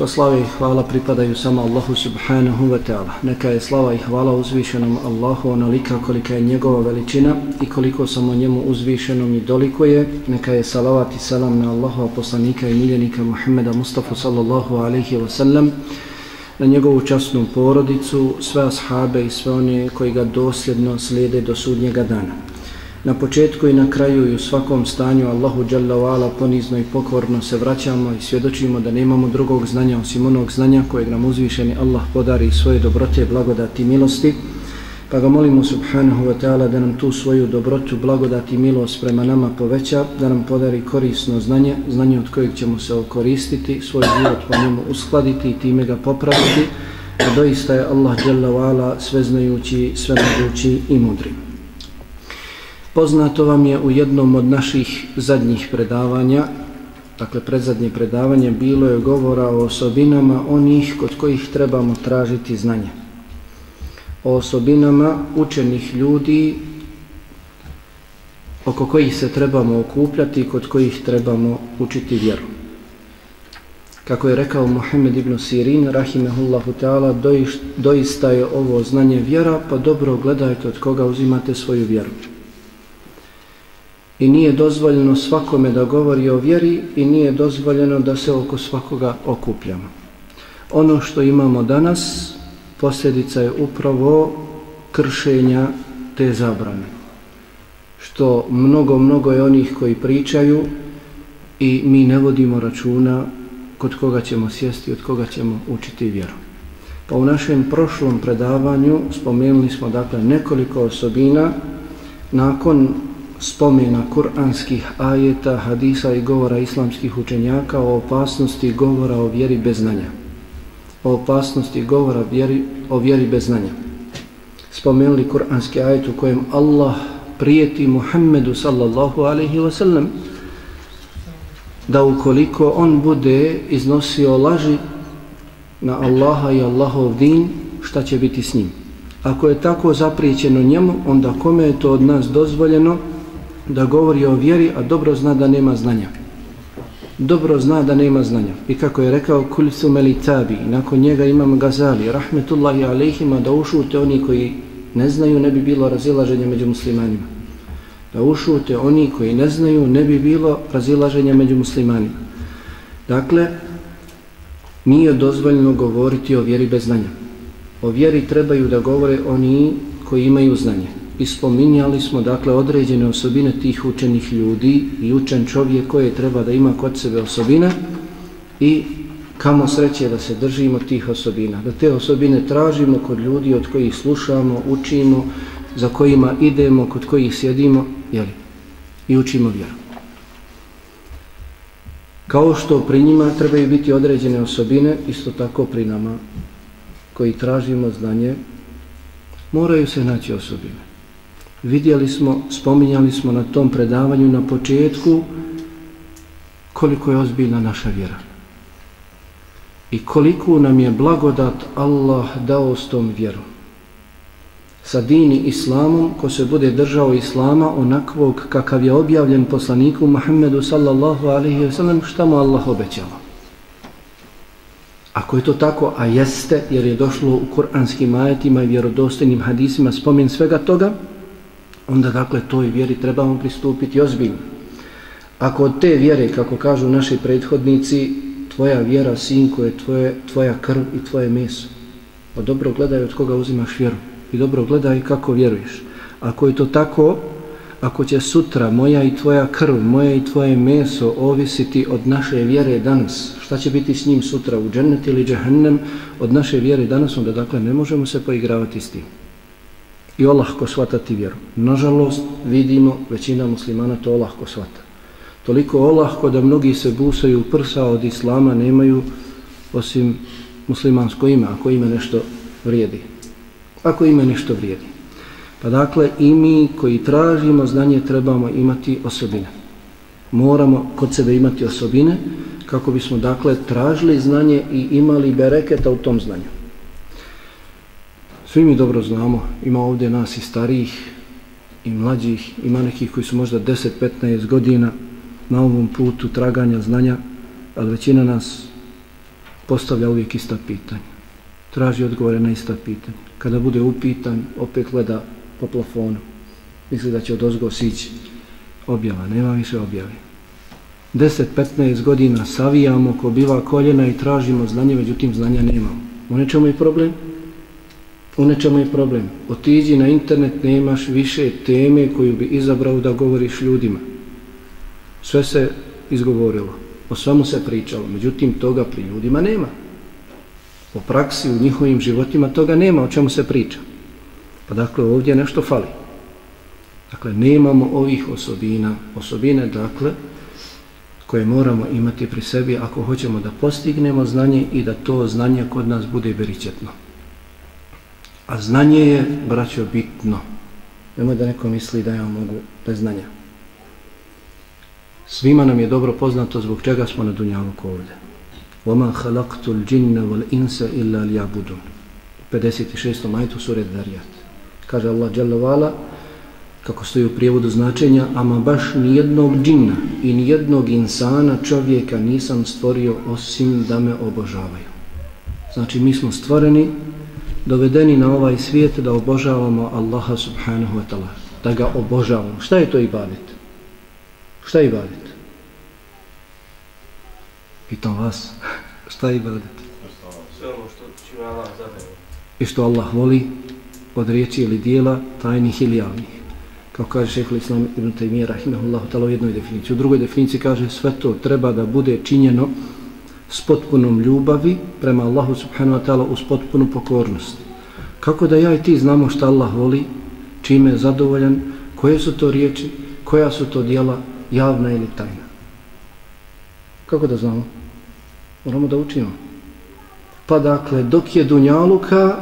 Sva slava i hvala pripadaju samo Allahu subhanahu wa ta'ala. Neka je slava i hvala uzvišenom Allahu onolika kolika je njegova veličina i koliko samo njemu uzvišenom i dolikuje. Neka je salavat i salam na Allahu poslanika i miljenika Muhammeda Mustafa sallallahu alaihi wa sallam na njegovu časnu porodicu, sve ashabe i sve one koji ga dosljedno slijede do sudnjega dana. Na početku i na kraju i u svakom stanju Allahu Jalla wa'ala ponizno i pokorno se vraćamo i svjedočimo da nemamo drugog znanja osim onog znanja kojeg nam uzvišeni Allah podari svoje dobrote, blagodati i milosti. Pa ga molimo subhanahu wa ta'ala da nam tu svoju dobrotu, blagodati i milost prema nama poveća, da nam podari korisno znanje, znanje od kojeg ćemo se okoristiti, svoj život po njemu uskladiti i time ga popraviti. A doista je Allah Jalla wa'ala sveznajući, svemogući i mudri. Poznato vam je u jednom od naših zadnjih predavanja, dakle predzadnje predavanje, bilo je govora o osobinama onih kod kojih trebamo tražiti znanje. O osobinama učenih ljudi oko kojih se trebamo okupljati i kod kojih trebamo učiti vjeru. Kako je rekao Muhammed ibn Sirin, rahimehullahu ta'ala, doista je ovo znanje vjera, pa dobro gledajte od koga uzimate svoju vjeru i nije dozvoljeno svakome da govori o vjeri i nije dozvoljeno da se oko svakoga okupljamo. Ono što imamo danas, posljedica je upravo kršenja te zabrane. Što mnogo, mnogo je onih koji pričaju i mi ne vodimo računa kod koga ćemo sjesti, od koga ćemo učiti vjeru. Pa u našem prošlom predavanju spomenuli smo dakle nekoliko osobina nakon spomena kuranskih ajeta, hadisa i govora islamskih učenjaka o opasnosti govora o vjeri bez znanja. O opasnosti govora vjeri, o vjeri bez znanja. Spomenuli kuranski ajet u kojem Allah prijeti Muhammedu sallallahu alaihi wa sallam da ukoliko on bude iznosio laži na Allaha i Allahov din, šta će biti s njim? Ako je tako zapriječeno njemu, onda kome je to od nas dozvoljeno da govori o vjeri, a dobro zna da nema znanja. Dobro zna da nema znanja. I kako je rekao Kulithu Melitabi, nakon njega imam Gazali, rahmetullahi alejhima, da ušute oni koji ne znaju, ne bi bilo razilaženja među muslimanima. Da ušute oni koji ne znaju, ne bi bilo razilaženja među muslimanima. Dakle, nije dozvoljeno govoriti o vjeri bez znanja. O vjeri trebaju da govore oni koji imaju znanje i spominjali smo dakle određene osobine tih učenih ljudi i učen čovjek koje treba da ima kod sebe osobine i kamo sreće da se držimo tih osobina, da te osobine tražimo kod ljudi od kojih slušamo, učimo, za kojima idemo, kod kojih sjedimo jeli, i učimo vjeru. Kao što pri njima trebaju biti određene osobine, isto tako pri nama koji tražimo znanje, moraju se naći osobine vidjeli smo, spominjali smo na tom predavanju na početku koliko je ozbiljna naša vjera. I koliko nam je blagodat Allah dao s tom vjerom. Sa dini islamom, ko se bude držao islama onakvog kakav je objavljen poslaniku Muhammedu sallallahu alaihi wa sallam, šta mu Allah obećava. Ako je to tako, a jeste, jer je došlo u kuranskim ajetima i vjerodostojnim hadisima spomen svega toga, onda dakle toj vjeri trebamo pristupiti ozbiljno. Ako od te vjere, kako kažu naši prethodnici, tvoja vjera, sinko, je tvoje, tvoja krv i tvoje meso, pa dobro gledaj od koga uzimaš vjeru i dobro gledaj kako vjeruješ. Ako je to tako, ako će sutra moja i tvoja krv, moje i tvoje meso ovisiti od naše vjere danas, šta će biti s njim sutra u džennet ili džahennem, od naše vjere danas, onda dakle ne možemo se poigravati s tim i olahko shvatati vjeru. Nažalost, vidimo, većina muslimana to olahko shvata. Toliko olahko da mnogi se busaju prsa od islama, nemaju osim muslimansko ime, ako ime nešto vrijedi. Ako ime nešto vrijedi. Pa dakle, i mi koji tražimo znanje trebamo imati osobine. Moramo kod sebe imati osobine kako bismo dakle tražili znanje i imali bereketa u tom znanju. Svi mi dobro znamo, ima ovdje nas i starijih i mlađih, ima nekih koji su možda 10-15 godina na ovom putu traganja znanja, ali većina nas postavlja uvijek ista pitanja. Traži odgovore na ista pitanja. Kada bude upitan, opet gleda po plafonu. Misli da će od ozgo sići objava. Nema više objave. 10-15 godina savijamo ko biva koljena i tražimo znanje, međutim znanja nemamo. U nečemu je problem? U nečemu je problem. Otiđi na internet, nemaš više teme koju bi izabrao da govoriš ljudima. Sve se izgovorilo. O svemu se pričalo. Međutim, toga pri ljudima nema. Po praksi u njihovim životima toga nema o čemu se priča. Pa dakle, ovdje nešto fali. Dakle, nemamo ovih osobina. Osobine, dakle, koje moramo imati pri sebi ako hoćemo da postignemo znanje i da to znanje kod nas bude beričetno. A znanje je, braćo, bitno. Nemoj da neko misli da ja mogu bez znanja. Svima nam je dobro poznato zbog čega smo na Dunjaluku ovdje. وَمَا خَلَقْتُ الْجِنَّ وَالْإِنْسَ إِلَّا لِيَعْبُدُونَ 56. majtu sure Darijat. Kaže Allah Jalla Vala, kako stoji u prijevodu značenja, ama baš nijednog džinna i nijednog insana čovjeka nisam stvorio osim da me obožavaju. Znači mi smo stvoreni, dovedeni na ovaj svijet da obožavamo Allaha subhanahu wa ta'ala. Da ga obožavamo. Šta je to ibadet? Šta je ibadet? Pitam vas, šta je ibadet? Sve ono što će Allah zadeo. I što Allah voli od riječi ili dijela tajnih ili javnih kao kaže šeho Islam ibn Taymiyyah rahimahullahu ta'ala u jednoj definiciji. U drugoj definiciji kaže sve to treba da bude činjeno s potpunom ljubavi prema Allahu subhanahu wa ta'ala uz potpunu pokornost. Kako da ja i ti znamo šta Allah voli, čime je zadovoljan, koje su to riječi, koja su to dijela, javna ili tajna. Kako da znamo? Moramo da učimo. Pa dakle, dok je dunjaluka,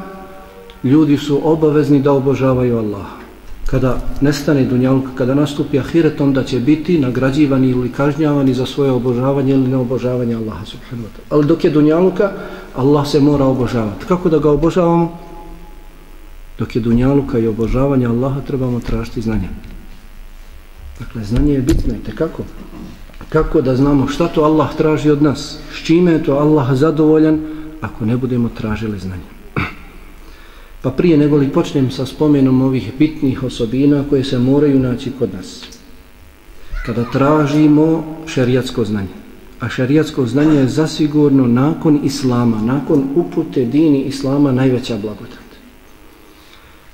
ljudi su obavezni da obožavaju Allaha kada nestane dunjaluk, kada nastupi ahiret, onda će biti nagrađivani ili kažnjavani za svoje obožavanje ili neobožavanje Allaha subhanahu wa ta'ala. Ali dok je dunjaluka, Allah se mora obožavati. Kako da ga obožavamo? Dok je dunjaluka i obožavanje Allaha, trebamo tražiti znanje. Dakle, znanje je bitno i kako? Kako da znamo šta to Allah traži od nas? S čime je to Allah zadovoljan ako ne budemo tražili znanje? Pa prije nego li počnem sa spomenom ovih bitnih osobina koje se moraju naći kod nas. Kada tražimo šerijatsko znanje. A šerijatsko znanje je zasigurno nakon Islama, nakon upute dini Islama najveća blagodat.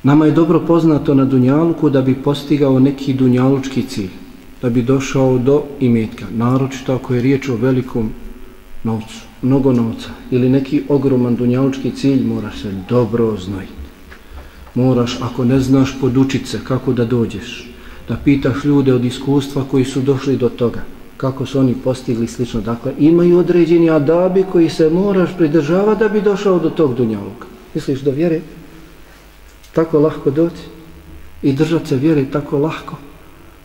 Nama je dobro poznato na Dunjaluku da bi postigao neki dunjalučki cilj. Da bi došao do imetka. Naročito ako je riječ o velikom novcu, mnogo novca ili neki ogroman dunjalučki cilj moraš se dobro oznojiti. Moraš, ako ne znaš, podučit se kako da dođeš. Da pitaš ljude od iskustva koji su došli do toga. Kako su oni postigli slično. Dakle, imaju određeni adabi koji se moraš pridržavati da bi došao do tog dunjaluka. Misliš do vjere? Tako lahko doći? I držati se vjere tako lahko?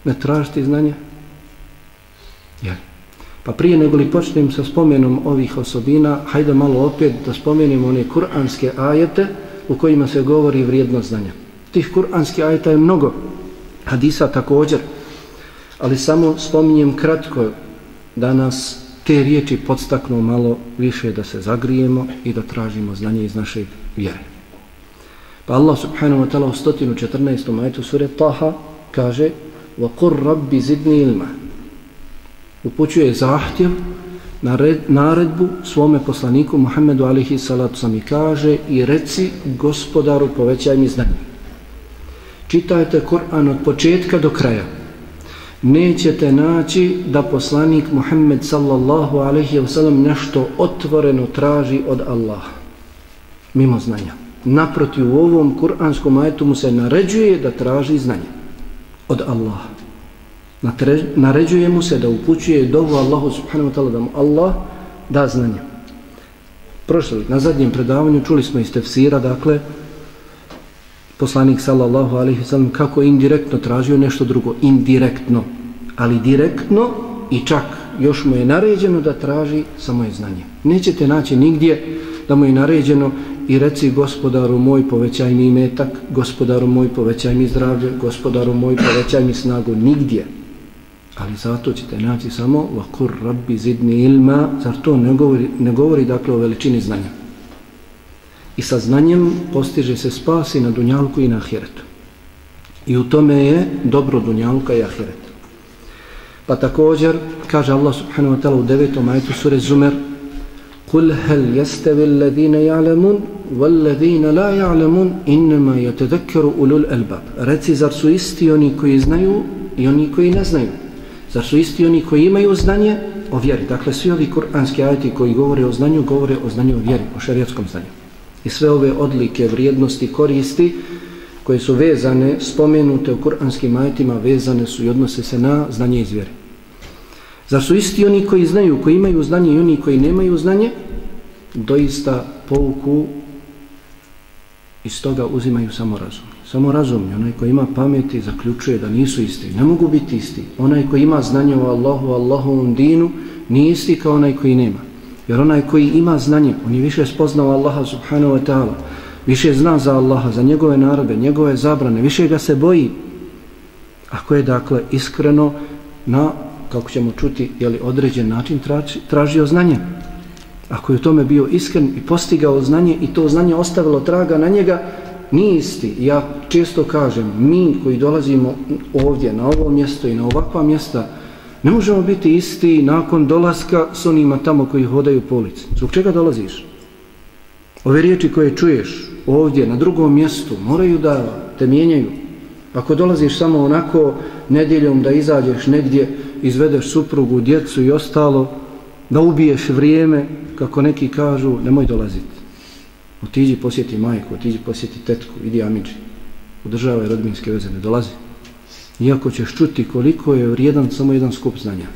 Ne tražiti znanja? Jel? Pa prije nego li počnem sa spomenom ovih osobina, hajde malo opet da spomenemo one kuranske ajete u kojima se govori vrijednost znanja. Tih kuranskih ajeta je mnogo, hadisa također, ali samo spominjem kratko da nas te riječi podstaknu malo više da se zagrijemo i da tražimo znanje iz naše vjere. Pa Allah subhanahu wa ta'ala u 114. ajetu sure Taha kaže وَقُرْ رَبِّ زِدْنِ ilma upućuje zahtjev na naredbu svome poslaniku Muhammedu alihi salatu sam i kaže i reci gospodaru povećaj mi znanje. Čitajte Kur'an od početka do kraja. Nećete naći da poslanik Muhammed sallallahu alaihi wa sallam nešto otvoreno traži od Allaha. Mimo znanja. Naprotiv u ovom kur'anskom ajetu mu se naređuje da traži znanje od Allaha naređuje mu se da upućuje dovu Allahu subhanahu wa ta'ala da mu Allah da znanje. Prošli, na zadnjem predavanju čuli smo iz tefsira, dakle, poslanik sallallahu alaihi sallam kako indirektno tražio nešto drugo, indirektno, ali direktno i čak još mu je naređeno da traži samo je znanje. Nećete naći nigdje da mu je naređeno i reci gospodaru moj povećaj mi metak, gospodaru moj povećaj mi zdravlje, gospodaru moj povećaj mi snagu, nigdje. Ali zato ćete naći samo vakur rabbi zidni ilma, zar to ne govori, ne govori dakle o veličini znanja. I sa znanjem postiže se spasi na dunjalku i na ahiretu. I u tome je dobro dunjalka i ahiret. Pa također, kaže Allah subhanahu wa ta'ala u devetom ajetu sure Zumer, قل هل يستوي الذين يعلمون والذين لا يعلمون إنما يتذكر أولو الألباب Reci, zar su isti oni koji znaju i oni koji ne znaju? Zar su isti oni koji imaju znanje o vjeri? Dakle, svi ovi kuranski ajeti koji govore o znanju, govore o znanju o vjeri, o šarijatskom znanju. I sve ove odlike, vrijednosti, koristi koje su vezane, spomenute u kuranskim ajetima, vezane su i odnose se na znanje iz vjeri. Zar su isti oni koji znaju, koji imaju znanje i oni koji nemaju znanje? Doista pouku iz toga uzimaju samo razum. Samo razumni, onaj koji ima pameti zaključuje da nisu isti. Ne mogu biti isti. Onaj koji ima znanje o Allahu, Allahovom dinu, nije isti kao onaj koji nema. Jer onaj koji ima znanje, on je više spoznao Allaha subhanahu wa ta'ala, više zna za Allaha, za njegove naredbe, njegove zabrane, više ga se boji. Ako je dakle iskreno na kako ćemo čuti, je li određen način traži, tražio znanje. Ako je u tome bio iskren i postigao znanje i to znanje ostavilo traga na njega, nije isti. Ja često kažem, mi koji dolazimo ovdje, na ovo mjesto i na ovakva mjesta, ne možemo biti isti nakon dolaska s onima tamo koji hodaju po ulici. Zbog čega dolaziš? Ove riječi koje čuješ ovdje, na drugom mjestu, moraju da te mijenjaju. Ako dolaziš samo onako nedjeljom da izađeš negdje, izvedeš suprugu, djecu i ostalo, da ubiješ vrijeme, kako neki kažu, nemoj dolaziti. Otiđi posjeti majku, otiđi posjeti tetku, idi amiđi. Udržavaj rodbinske veze, ne dolazi. Iako ćeš čuti koliko je vrijedan samo jedan skup znanja,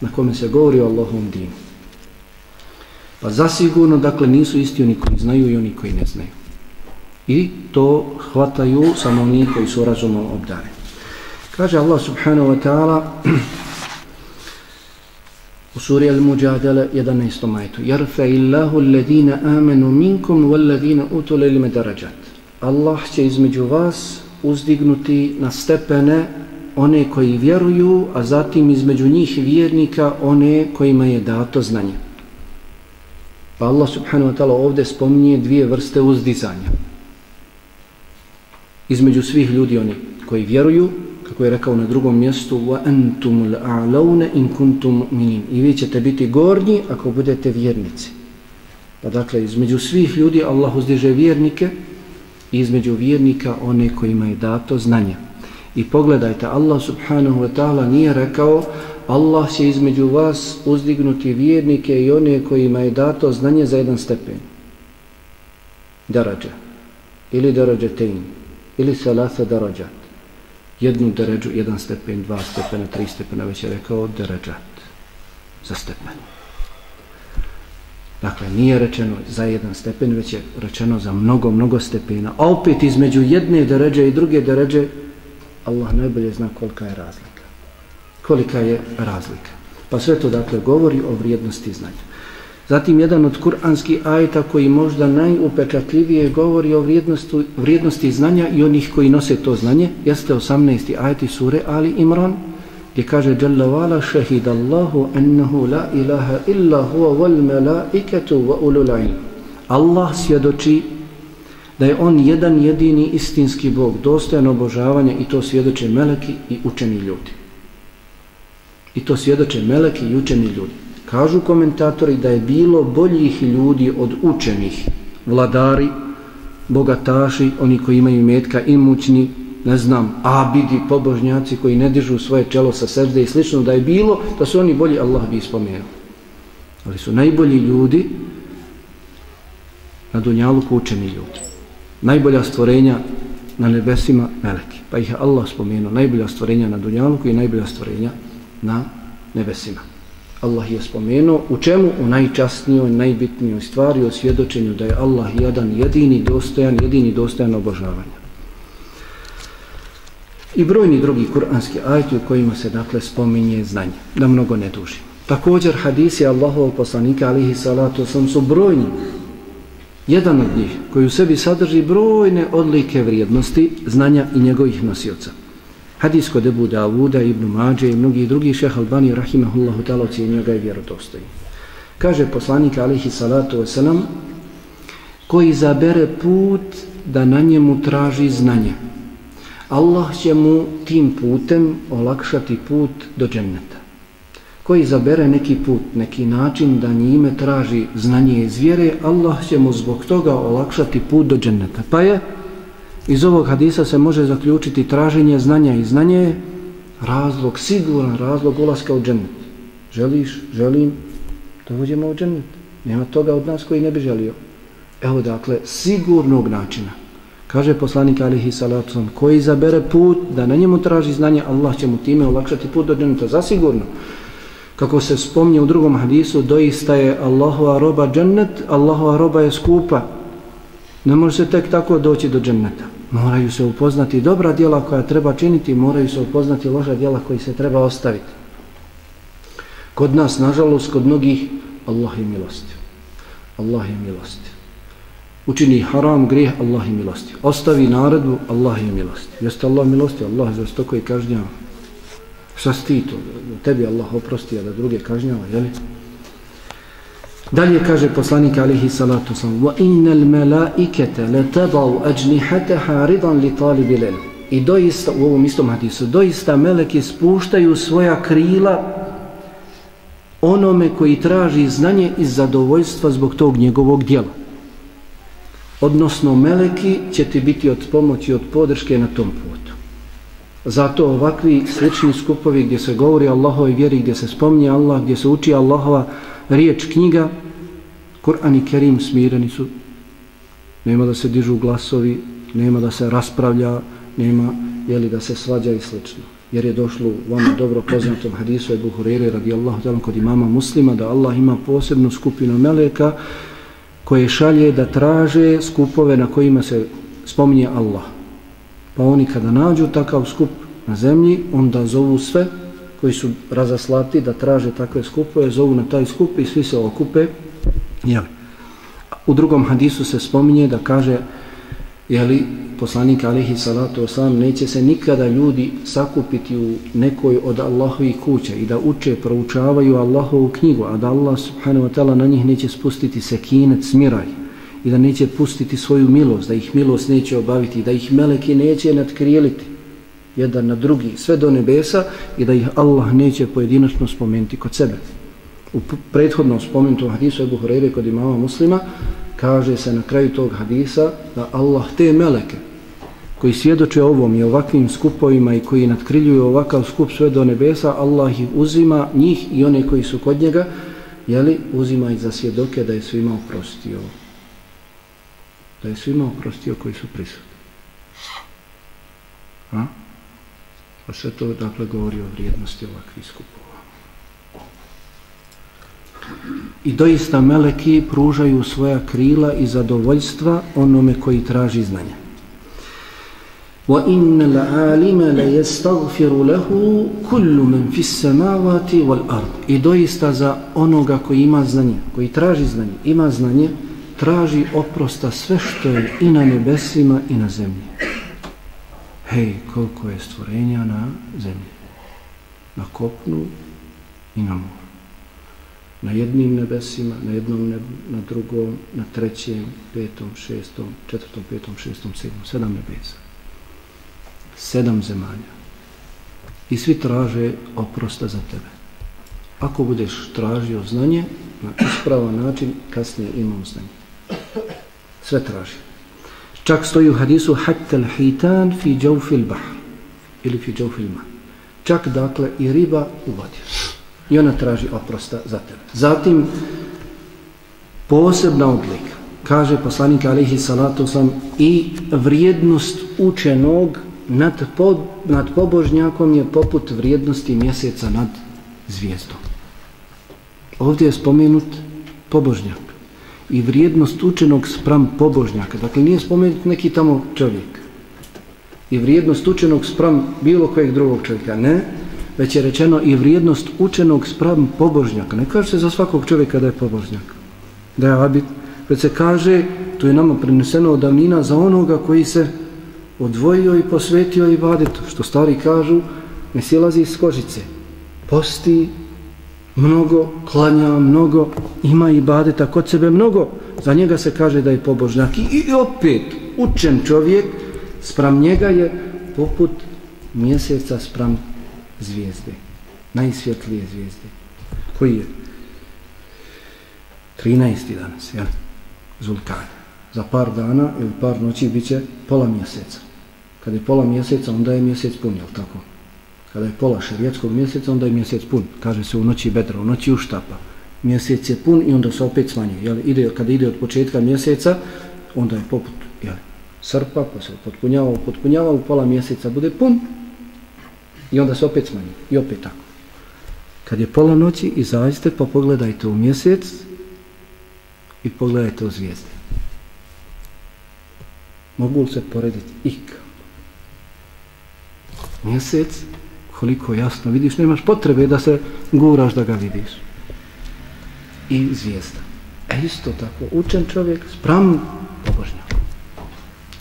na kome se govori o Allahom dinu. Pa zasigurno, dakle, nisu isti oni koji znaju i oni koji ne znaju. I to hvataju samo oni koji su razumom obdane. Kaže Allah subhanahu wa ta'ala u suri Al-Mujadala 11. majtu Jarfe illahu alladhina amanu minkum walladhina utule ilme darajat Allah će između vas uzdignuti na stepene one koji vjeruju, a zatim između njih vjernika one kojima je dato znanje. Pa Allah subhanahu wa ta'ala ovdje spominje dvije vrste uzdizanja. Između svih ljudi oni koji vjeruju kako je rekao na drugom mjestu wa antum al-a'launa in kuntum mu'minin. I vi ćete biti gornji ako budete vjernici. Pa dakle između svih ljudi Allah uzdiže vjernike i između vjernika one kojima je dato znanje. I pogledajte Allah subhanahu wa ta'ala nije rekao Allah će između vas uzdignuti vjernike i one kojima je dato znanje za jedan stepen. Darađa ili darađa tein. Ili salasa darađa jednu deređu, jedan stepen, dva stepena, tri stepena, već je rekao deređat za stepen. Dakle, nije rečeno za jedan stepen, već je rečeno za mnogo, mnogo stepena. A opet između jedne deređe i druge deređe, Allah najbolje zna kolika je razlika. Kolika je razlika. Pa sve to, dakle, govori o vrijednosti znanja. Zatim jedan od kuranskih ajeta koji možda najupečatljivije govori o vrijednosti, vrijednosti znanja i onih koji nose to znanje, jeste 18. ajeti sure Ali Imran, gdje kaže Jalla vala šehid Allahu ennehu la ilaha illa huwa wal melaiketu wa ulul ilm. Allah svjedoči da je on jedan jedini istinski Bog, dostojan obožavanja i to svjedoče meleki i učeni ljudi. I to svjedoče meleki i učeni ljudi. Kažu komentatori da je bilo boljih ljudi od učenih vladari, bogataši, oni koji imaju metka, imućni, ne znam, abidi, pobožnjaci koji ne dižu svoje čelo sa srde i slično, da je bilo, da su oni bolji, Allah bi ispomenuo. Ali su najbolji ljudi na dunjalu učeni ljudi. Najbolja stvorenja na nebesima meleki. Pa ih je Allah spomenuo. Najbolja stvorenja na dunjalu i najbolja stvorenja na nebesima. Allah je spomenuo u čemu? U najčastnijoj, najbitnijoj stvari o svjedočenju da je Allah jedan jedini dostojan, jedini dostojan obožavanja. I brojni drugi kuranski ajti u kojima se dakle spominje znanje, da mnogo ne duži. Također hadisi Allahovog poslanika alihi salatu sam su brojni. Jedan od njih koji u sebi sadrži brojne odlike vrijednosti znanja i njegovih nosioca. Hadis kod Ebu Davuda, Ibn Mađe i mnogi drugih šeha Albani rahimahullahu ta'ala ocijenio ga i vjerodostojni. Kaže poslanik alihi salatu wasalam koji zabere put da na njemu traži znanje. Allah će mu tim putem olakšati put do dženneta. Koji zabere neki put, neki način da njime traži znanje iz vjere, Allah će mu zbog toga olakšati put do dženneta. Pa je, iz ovog hadisa se može zaključiti traženje znanja i znanje je razlog, siguran razlog ulaska u džennet. Želiš, želim, da uđemo u džennet. Nema toga od nas koji ne bi želio. Evo dakle, sigurnog načina. Kaže poslanik alihi salatu koji izabere put da na njemu traži znanje, Allah će mu time olakšati put do dženeta. Zasigurno. Kako se spomnje u drugom hadisu, doista je Allahova roba džennet, Allahova roba je skupa. Ne može se tek tako doći do dženneta. Moraju se upoznati dobra djela koja treba činiti, moraju se upoznati loša djela koji se treba ostaviti. Kod nas, nažalost, kod mnogih, Allah je milosti. Allah je milosti. Učini haram, grijeh, Allah je milosti. Ostavi naredbu, Allah je milosti. Jeste Allah milosti? Allah je zastoko i kažnjava. Šta si ti to? Tebi Allah oprosti, a da druge kažnjava, jeli? Dalje kaže poslanik alihi salatu sam wa innal لَتَضَوْ أَجْنِحَتَهَا ajnihataha لِطَالِبِ li i doista u ovom istom hadisu doista meleki spuštaju svoja krila onome koji traži znanje i zadovoljstva zbog tog njegovog djela. Odnosno meleki će ti biti od pomoći od podrške na tom putu. Zato ovakvi slični skupovi gdje se govori Allahove vjeri gdje se spominje Allah gdje se uči Allahova riječ knjiga Kur'an i Kerim smireni su. Nema da se dižu glasovi nema da se raspravlja nema jeli da se svađa i slično. Jer je došlo u vam dobro poznatom hadisu Ebu Hureyre radijallahu ta'ala kod imama muslima da Allah ima posebnu skupinu meleka koje šalje da traže skupove na kojima se spominje Allah. Pa oni kada nađu takav skup na zemlji onda zovu sve koji su razaslati da traže takve skupove zovu na taj skup i svi se okupe Jeli? U drugom hadisu se spominje da kaže jeli, poslanik alihi salatu osam neće se nikada ljudi sakupiti u nekoj od Allahovih kuća i da uče, proučavaju Allahovu knjigu, a da Allah subhanahu wa ta'ala na njih neće spustiti sekinet, smiraj i da neće pustiti svoju milost, da ih milost neće obaviti, da ih meleki neće nadkrijeliti jedan na drugi, sve do nebesa i da ih Allah neće pojedinačno spomenuti kod sebe. U prethodnom spomenutom hadisu Ebu Horeire kod imama muslima kaže se na kraju tog hadisa da Allah te meleke koji svjedoče ovom i ovakvim skupovima i koji nadkriljuju ovakav skup sve do nebesa Allah ih uzima njih i one koji su kod njega jeli, uzima ih za svjedoke da je svima oprostio. Da je svima oprostio koji su prisutni. A? A sve to dakle govori o vrijednosti ovakvih skupova I doista meleki pružaju svoja krila i zadovoljstva onome koji traži znanje. Wa inna al-alima la مَنْ lahu kullu man fi as-samawati wal-ard. I doista za onoga koji ima znanje, koji traži znanje, ima znanje, traži oprosta sve što je i na nebesima i na zemlji. Hej, koliko je stvorenja na zemlji. Na kopnu i na moru na jednim nebesima, na jednom nebu, na drugom, na trećem, petom, šestom, četvrtom, petom, šestom, sedmom, sedam nebesa. Sedam zemalja. I svi traže oprosta za tebe. Ako budeš tražio znanje, na ispravan način, kasnije imam znanje. Sve traži. Čak stoji u hadisu Hattel hitan fi džaufil bahr ili fi džaufil ma. Čak dakle i riba u vodi i ona traži oprosta za tebe. Zatim, posebna odlika, kaže poslanik alihi salatu sam, i vrijednost učenog nad, po, nad pobožnjakom je poput vrijednosti mjeseca nad zvijezdom. Ovdje je spomenut pobožnjak i vrijednost učenog spram pobožnjaka. Dakle, nije spomenut neki tamo čovjek, i vrijednost učenog spram bilo kojeg drugog čovjeka. Ne, već je rečeno i vrijednost učenog spram pobožnjaka. Ne kaže se za svakog čovjeka da je pobožnjak. Da je abit. Već se kaže, to je nama preneseno od davnina za onoga koji se odvojio i posvetio i badetu. Što stari kažu, ne silazi iz kožice. Posti mnogo, klanja mnogo, ima i badeta kod sebe mnogo. Za njega se kaže da je pobožnjak. I opet, učen čovjek, spram njega je poput mjeseca spram zvijezde. Najsvjetlije zvijezde. Koji je? 13. danas, jel? Zulkan. Za par dana ili par noći bit će pola mjeseca. Kada je pola mjeseca, onda je mjesec pun, jel tako? Kada je pola šarijetskog mjeseca, onda je mjesec pun. Kaže se u noći bedra, u noći uštapa. Mjesec je pun i onda se opet smanjuje. Jel? Ide, kada ide od početka mjeseca, onda je poput jel? srpa, pa se potpunjava, potpunjava, u pola mjeseca bude pun i onda se opet smanjuje. I opet tako. Kad je pola noći, izađite pa pogledajte u mjesec i pogledajte u zvijezde. Mogu li se porediti ik? Mjesec, koliko jasno vidiš, nemaš potrebe da se guraš da ga vidiš. I zvijezda. E isto tako, učen čovjek spram pobožnjaka.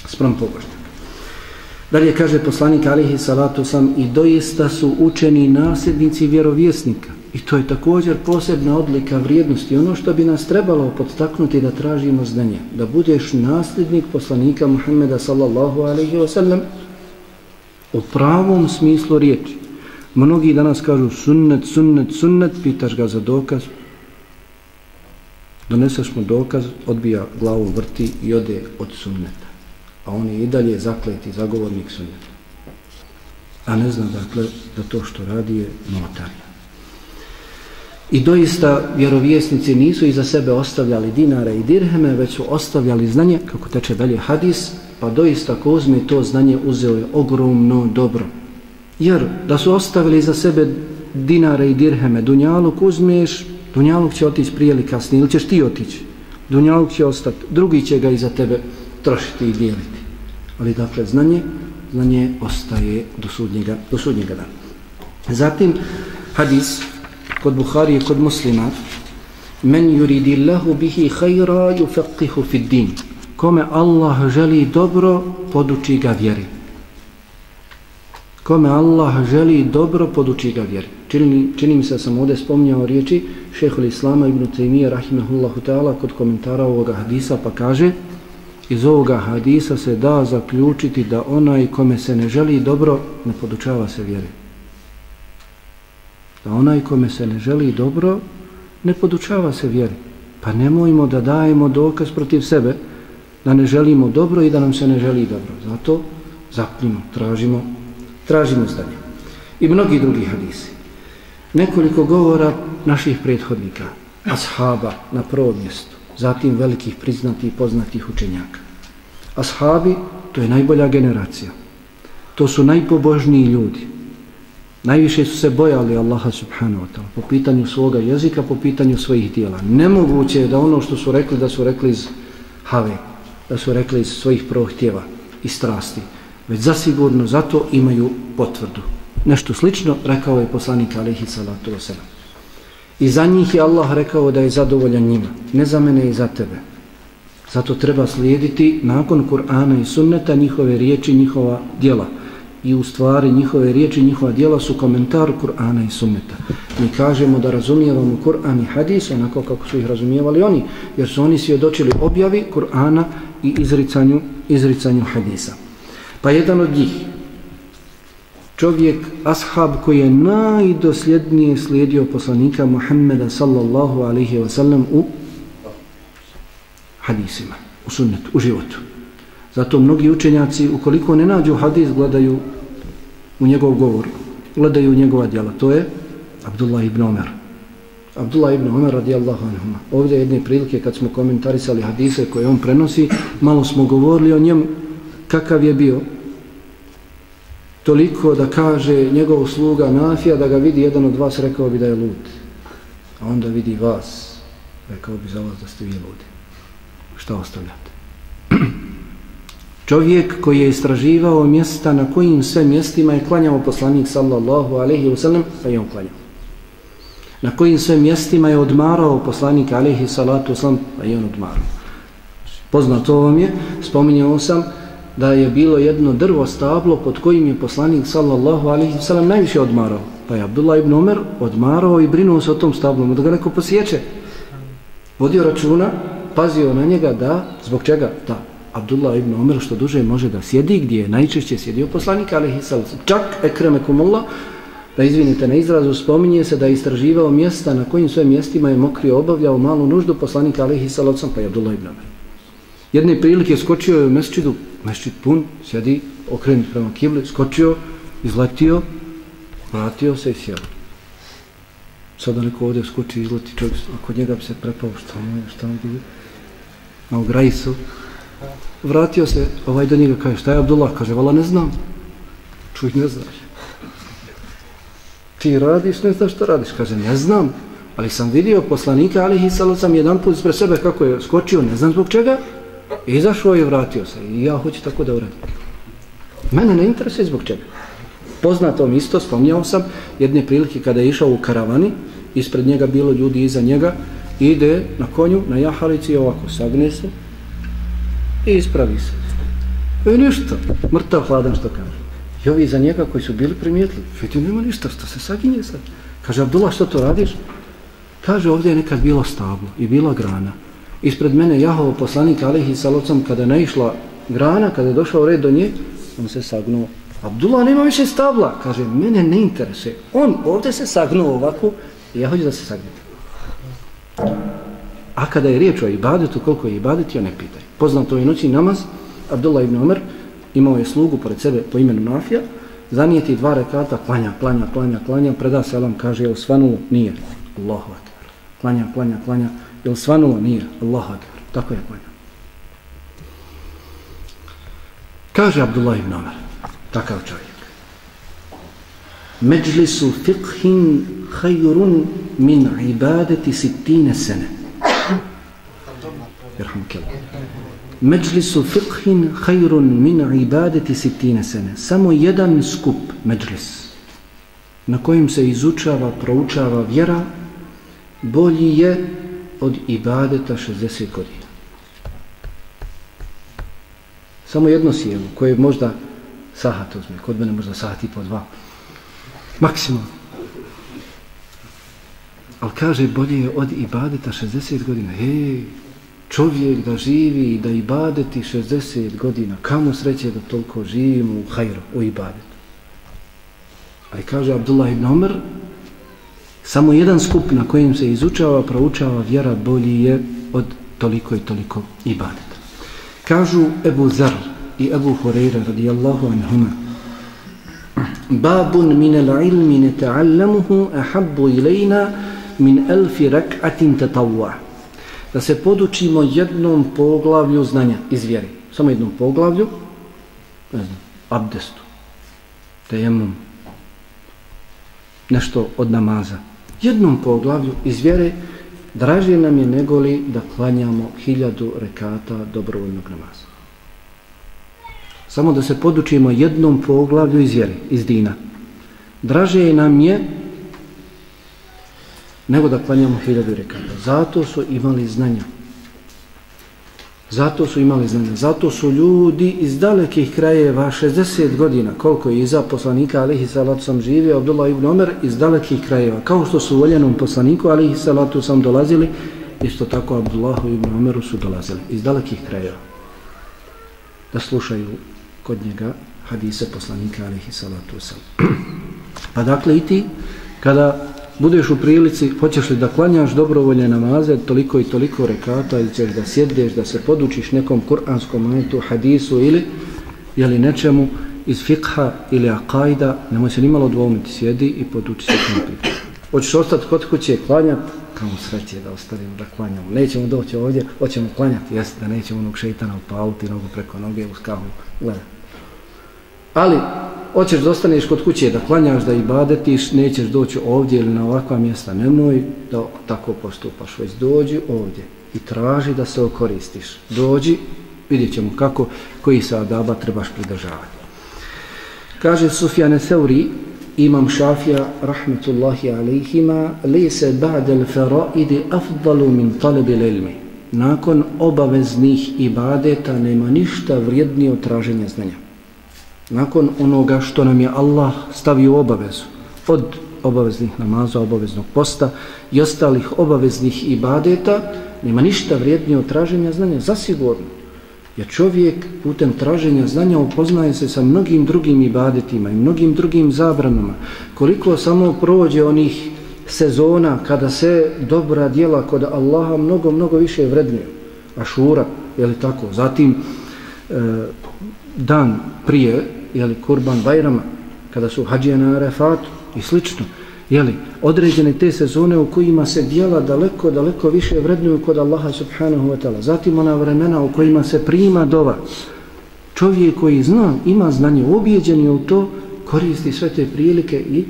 Spram pobožnjaka. Dalje kaže poslanik alihi salatu sam i doista su učeni nasljednici vjerovjesnika. I to je također posebna odlika vrijednosti. Ono što bi nas trebalo podstaknuti da tražimo znanje. Da budeš nasljednik poslanika Muhammeda sallallahu alaihi wa sallam u pravom smislu riječi. Mnogi danas kažu sunnet, sunnet, sunnet, pitaš ga za dokaz. Doneseš mu dokaz, odbija glavu, vrti i ode od sunneta. A on je i dalje zakleti zagovornik sunneta. A ne zna dakle da to što radi je notarija. I doista vjerovjesnici nisu iza sebe ostavljali dinare i dirheme, već su ostavljali znanje, kako teče dalje hadis, pa doista ko uzme to znanje uzeo je ogromno dobro. Jer da su ostavili za sebe dinare i dirheme, dunjaluk uzmiješ, dunjaluk će otići prije ili kasnije, ili ćeš ti otići. Dunjaluk će ostati, drugi će ga iza tebe trošiti i dijeliti. Ali dakle, znanje, znanje ostaje do sudnjega, do sudnjega dana. Zatim, hadis, kod Buhari i kod muslima men yuridi Allahu bihi khayra yufaqihu fi din kome Allah želi dobro poduči ga vjeri kome Allah želi dobro poduči ga vjeri. Čini, čini mi se sam ovdje spomnjao riječi šehhul Islama ibn Taymiye rahimahullahu ta'ala kod komentara ovoga hadisa pa kaže iz ovoga hadisa se da zaključiti da onaj kome se ne želi dobro ne podučava se vjeri. Da onaj kome se ne želi dobro ne podučava se vjeri. Pa nemojmo da dajemo dokaz protiv sebe da ne želimo dobro i da nam se ne želi dobro. Zato zapnimo, tražimo tražimo znanje. i mnogi drugi hadisi. Nekoliko govora naših prethodnika ashaba na prvom mjestu zatim velikih priznatih i poznatih učenjaka. Ashabi to je najbolja generacija. To su najpobožniji ljudi. Najviše su se bojali Allaha subhanahu wa ta'ala po pitanju svoga jezika, po pitanju svojih dijela. Nemoguće je da ono što su rekli, da su rekli iz have, da su rekli iz svojih prohtjeva i strasti, već zasigurno zato imaju potvrdu. Nešto slično rekao je poslanik alaihi salatu wasalam. I za njih je Allah rekao da je zadovoljan njima, ne za mene i za tebe. Zato treba slijediti nakon Kur'ana i sunneta njihove riječi, njihova djela. i u stvari njihove riječi, njihova djela su komentar Kur'ana i Sunneta. Mi kažemo da razumijevamo Kur'an i Hadis onako kako su ih razumijevali oni, jer su oni svjedočili objavi Kur'ana i izricanju, izricanju Hadisa. Pa jedan od njih, čovjek, ashab koji je najdosljednije slijedio poslanika Muhammeda sallallahu alaihi wa sallam u hadisima, u sunnetu, u životu. Zato mnogi učenjaci, ukoliko ne nađu hadis, gledaju u njegov govor, gledaju u njegova djela. To je Abdullah ibn Omer. Abdullah ibn Omer radijallahu anhuma. Ovdje jedne prilike kad smo komentarisali hadise koje on prenosi, malo smo govorili o njemu kakav je bio. Toliko da kaže njegov sluga Nafija da ga vidi jedan od vas, rekao bi da je lud. A onda vidi vas, rekao bi za vas da ste vi ludi. Šta ostavljate? Čovjek koji je istraživao mjesta na kojim sve mjestima je klanjao poslanik sallallahu alaihi wa sallam, pa je on klanjao. Na kojim sve mjestima je odmarao poslanik alaihi salatu wasallam pa je on odmarao. Poznato vam je, spominjao sam, da je bilo jedno drvo stablo pod kojim je poslanik sallallahu alaihi wa sallam najviše odmarao. Pa je Abdullah ibn Omer odmarao i brinuo se o tom stablom, da ga neko posjeće. Vodio računa, pazio na njega da, zbog čega? Da, Abdullah ibn Omer što duže može da sjedi gdje je najčešće sjedio poslanik alaihi sallam. Čak ekremekumullah, da izvinite na izrazu, spominje se da je istraživao mjesta na kojim sve mjestima je mokrio obavljao malu nuždu poslanika alaihi sallam, pa je Abdullah ibn Omer. Jedne prilike skočio je u mesčidu, mesčid pun, sjedi, okrenut prema kibli, skočio, izletio, vratio se i sjel. Sada neko ovdje skoči, izleti čovjek, a kod njega bi se prepao, šta mu je, šta mu bilo? na ugrajisu. Vratio se, ovaj do njega kaže, šta je Abdullah? Kaže, vala ne znam. Čuj, ne znaš. Ti radiš, ne znaš što radiš. Kaže, ne znam, ali sam vidio poslanika, ali hisalo sam jedan put ispred sebe kako je skočio, ne znam zbog čega, Izašao je i vratio se. I ja hoću tako da uradim. Mene ne interesuje zbog čega. Poznato mi isto, spomnjao sam, jedne prilike kada je išao u karavani, ispred njega bilo ljudi iza njega, ide na konju, na jahalici i ovako sagne se i ispravi se. I ništa, mrtav hladan što kaže. I ovi iza njega koji su bili primijetli, vidi nema ništa, što se saginje sad. Kaže, Abdullah, što to radiš? Kaže, ovdje je nekad bilo stablo i bila grana ispred mene Jahov poslanik alihi salocom kada naišla grana, kada je došao red do nje, on se sagnuo. Abdullah nema više stabla. Kaže, mene ne interesuje. On ovdje se sagnuo ovako i ja hoću da se sagnem. A kada je riječ o ibadetu, koliko je ibadet, ja ne pitaj. Poznam to je noći namaz, Abdullah ibn Omer imao je slugu pored sebe po imenu Nafija, zanijeti dva rekata, klanja, klanja, klanja, klanja, preda selam, kaže, je osvanulo, Nije. Allahu akbar. Klanja, klanja, klanja, Jel svanulo? Nije. Allah akbar. Tako je pojma. Kaže Abdullah ibn Omar, takav čovjek. Međlisu fiqhin hajrun min ibadeti sitine sene. Međlisu fiqhin hajrun min ibadeti sitine sene. Samo jedan skup međlis na kojim se izučava, proučava vjera, bolji je od ibadeta 60 godina. Samo jedno sjelo koje možda sahat uzme, kod mene možda sahat i po dva. Maksimum. Ali kaže bolje je od ibadeta 60 godina. Hej, čovjek da živi i da ibadeti 60 godina. Kamo sreće da toliko živimo u hajru, u ibadetu. Ali kaže Abdullah ibn Omer, Samo jedan skup na kojim se izučava, proučava vjera bolji je od toliko i toliko ibadeta. Kažu Ebu Zar i Ebu Horeira radijallahu anhuma Babun min al ilmi ne ta'allamuhu ahabbu ilajna min elfi rak'atin tatawwa Da se podučimo jednom poglavlju znanja iz vjeri. Samo jednom poglavlju, ne znam, abdestu, tejemom, nešto od namaza jednom poglavlju iz vjere draže nam je negoli da klanjamo hiljadu rekata dobrovoljnog namaza. Samo da se podučimo jednom poglavlju iz vjere, iz dina. Draže nam je nego da klanjamo hiljadu rekata. Zato su imali znanja. Zato su imali znanje. Zato su ljudi iz dalekih krajeva, 60 godina, koliko je iza poslanika alihi salatu sam živio, Abdullah ibn Omer, iz dalekih krajeva. Kao što su voljenom poslaniku alihi salatu sam dolazili, isto tako Abdullahu ibn Omeru su dolazili iz dalekih krajeva. Da slušaju kod njega hadise poslanika alihi salatu sam. Pa dakle i ti, kada budeš u prilici, hoćeš li da klanjaš dobrovolje namaze, toliko i toliko rekata, ili ćeš da sjedeš, da se podučiš nekom kuranskom ajetu, hadisu ili jeli nečemu iz fikha ili akajda, nemoj se nimalo dvomiti, sjedi i poduči se tom. Hoćeš ostati kod kuće klanjati, kamo sreće da ostavimo da klanjamo. Nećemo doći ovdje, hoćemo klanjati, jeste da nećemo onog šeitana upaliti nogu preko noge u skahu, gledaj. Ali, hoćeš da ostaneš kod kuće da klanjaš, da ibadetiš, nećeš doći ovdje ili na ovakva mjesta, nemoj da tako postupaš, već dođi ovdje i traži da se okoristiš. Dođi Vidjet ćemo kako, koji se adaba trebaš pridržavati. Kaže Sufjane Seuri, imam šafija, rahmetullahi alejhima, li se ba'del faraidi afdalu min talebi ilmi. Nakon obaveznih ibadeta nema ništa vrijednije od traženja znanja. Nakon onoga što nam je Allah stavio obavezu, od obaveznih namaza, obaveznog posta i ostalih obaveznih ibadeta, nema ništa vrijednije od traženja znanja, zasigurno. Jer čovjek putem traženja znanja upoznaje se sa mnogim drugim ibadetima i mnogim drugim zabranama. Koliko samo prođe onih sezona kada se dobra djela kod Allaha mnogo, mnogo više vrednije. Ašura, je li tako? Zatim e, dan prije, jeli, Kurban Bajrama, kada su hađije na Arefatu i slično jeli, određene te sezone u kojima se dijela daleko, daleko više vrednuju kod Allaha subhanahu wa ta'ala. Zatim ona vremena u kojima se prima dova. Čovjek koji zna, ima znanje, ubijeđen je u to, koristi sve te prilike i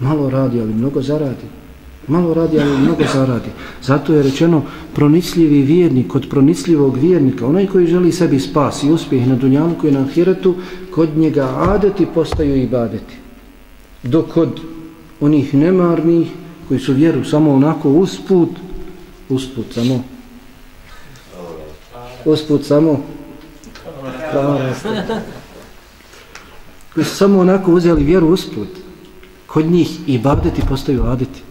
malo radi, ali mnogo zaradi. Malo radi, ali mnogo zaradi. Zato je rečeno pronicljivi vjernik, kod pronicljivog vjernika, onaj koji želi sebi spas i uspjeh na dunjalku i na ahiretu, kod njega adeti postaju i badeti. Dok kod onih nemarnih koji su vjeru samo onako usput usput samo usput samo koji su samo onako uzeli vjeru usput kod njih i badeti postaju adeti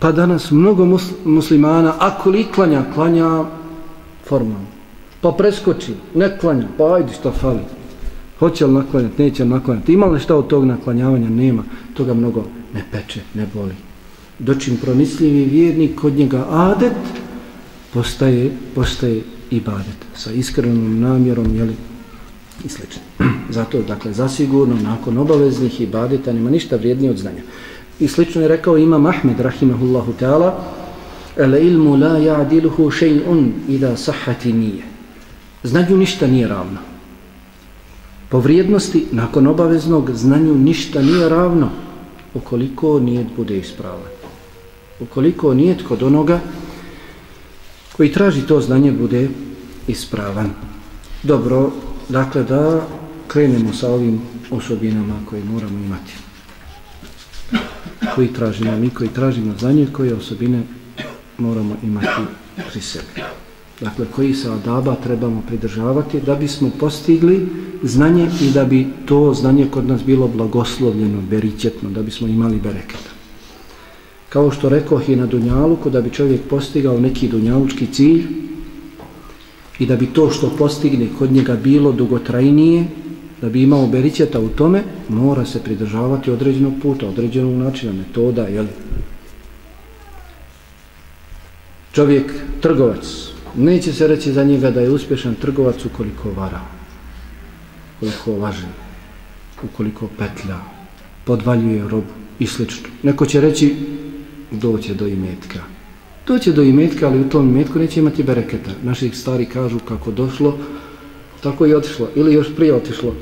pa danas mnogo muslimana ako li klanja, klanja formalno pa preskoči, ne klanja pa ajde šta fali Hoće li naklanjati, neće li naklanjati. Ima li šta od tog naklanjavanja? Nema. Toga mnogo ne peče, ne boli. Dočim promisljivi vjernik kod njega adet, postaje, postaje ibadet. Sa iskrenom namjerom, jeli, i slično. Zato, dakle, zasigurno, nakon obaveznih ibadeta, nema ništa vrijednije od znanja. I slično je rekao Imam Ahmed, rahimahullahu ta'ala, El ilmu la ja'diluhu še'un ida sahati nije. Znanju ništa nije ravno. Po vrijednosti, nakon obaveznog znanju, ništa nije ravno ukoliko nijet bude ispravan. Ukoliko nijet kod onoga koji traži to znanje bude ispravan. Dobro, dakle da krenemo sa ovim osobinama koje moramo imati. Koji tražimo, mi koji tražimo znanje, koje osobine moramo imati pri sebi dakle koji se adaba trebamo pridržavati da bismo postigli znanje i da bi to znanje kod nas bilo blagoslovljeno, beričetno, da bismo imali bereketa. Kao što rekao i na Dunjaluku, da bi čovjek postigao neki dunjalučki cilj i da bi to što postigne kod njega bilo dugotrajnije, da bi imao beričeta u tome, mora se pridržavati određenog puta, određenog načina, metoda, jel? Čovjek, trgovac, neće se reći za njega da je uspješan trgovac ukoliko vara, ukoliko laže, ukoliko petlja, podvaljuje robu i slično. Neko će reći doće do imetka. Doće do imetka, ali u tom imetku neće imati bereketa. Naši stari kažu kako došlo, tako i otišlo. Ili još prije otišlo.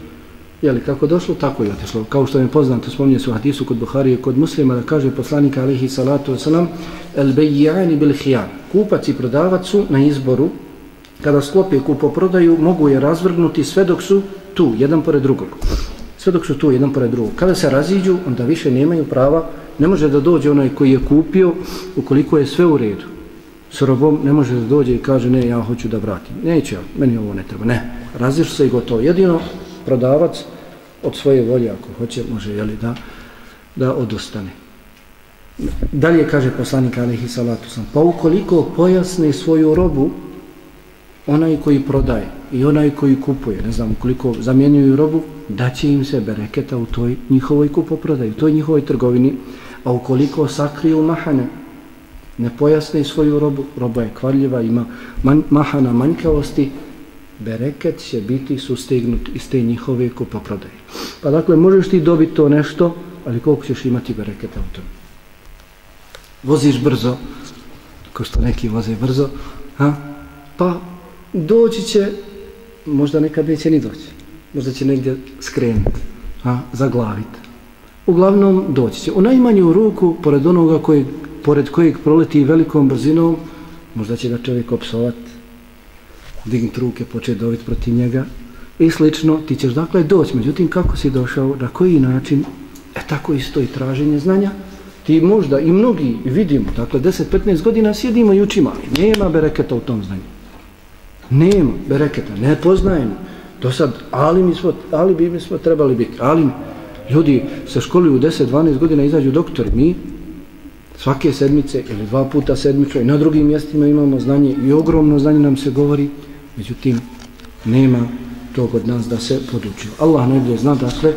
Jeli, kako došlo, tako i otišlo. Kao što je poznato, spominje su hadisu kod Buhari kod muslima, da kaže poslanika alihi salatu wasalam, el bejjani bil hijan. Kupac i prodavac su na izboru, kada sklope kupoprodaju, mogu je razvrgnuti sve dok su tu, jedan pored drugog. Sve dok su tu, jedan pored drugog. Kada se raziđu, onda više nemaju prava, ne može da dođe onaj koji je kupio, ukoliko je sve u redu. S robom ne može da dođe i kaže, ne, ja hoću da vratim. Neće, meni ovo ne treba. Ne, razišu se i gotovo. Jedino prodavac od svoje volje, ako hoće, može, jeli, da, da odustane. Dalje kaže poslanik alihi salatu sam, pa ukoliko pojasne svoju robu, onaj koji prodaje i onaj koji kupuje, ne znam, ukoliko zamjenjuju robu, daće im se bereketa u toj njihovoj kupoprodaju, u toj njihovoj trgovini, a ukoliko sakriju mahane, ne pojasne svoju robu, roba je kvarljiva, ima man, mahana manjkavosti, bereket će biti sustignut iz te njihove kupoprodaje. Pa dakle, možeš ti dobiti to nešto, ali koliko ćeš imati bereketa u tom? Voziš brzo, ko što neki voze brzo, ha? pa doći će, možda nekad neće ni doći, možda će negdje skrenuti, ha? zaglaviti. Uglavnom doći će. U najmanju ruku, pored onoga koji, pored kojeg proleti velikom brzinom, možda će ga čovjek opsovati, dignut ruke, početi dobiti protiv njega. I slično, ti ćeš dakle doći, međutim kako si došao, na koji način, e tako isto i traženje znanja, ti možda i mnogi vidimo, dakle 10-15 godina sjedimo i učimo, ali nema bereketa u tom znanju. Nema bereketa, ne poznajemo. Do sad, ali, mi smo, ali bi mi smo trebali biti, ali ljudi sa školi u 10-12 godina izađu doktori, mi svake sedmice ili dva puta sedmično i na drugim mjestima imamo znanje i ogromno znanje nam se govori, međutim, nema tog od nas da se podučio. Allah najbolje zna, dakle,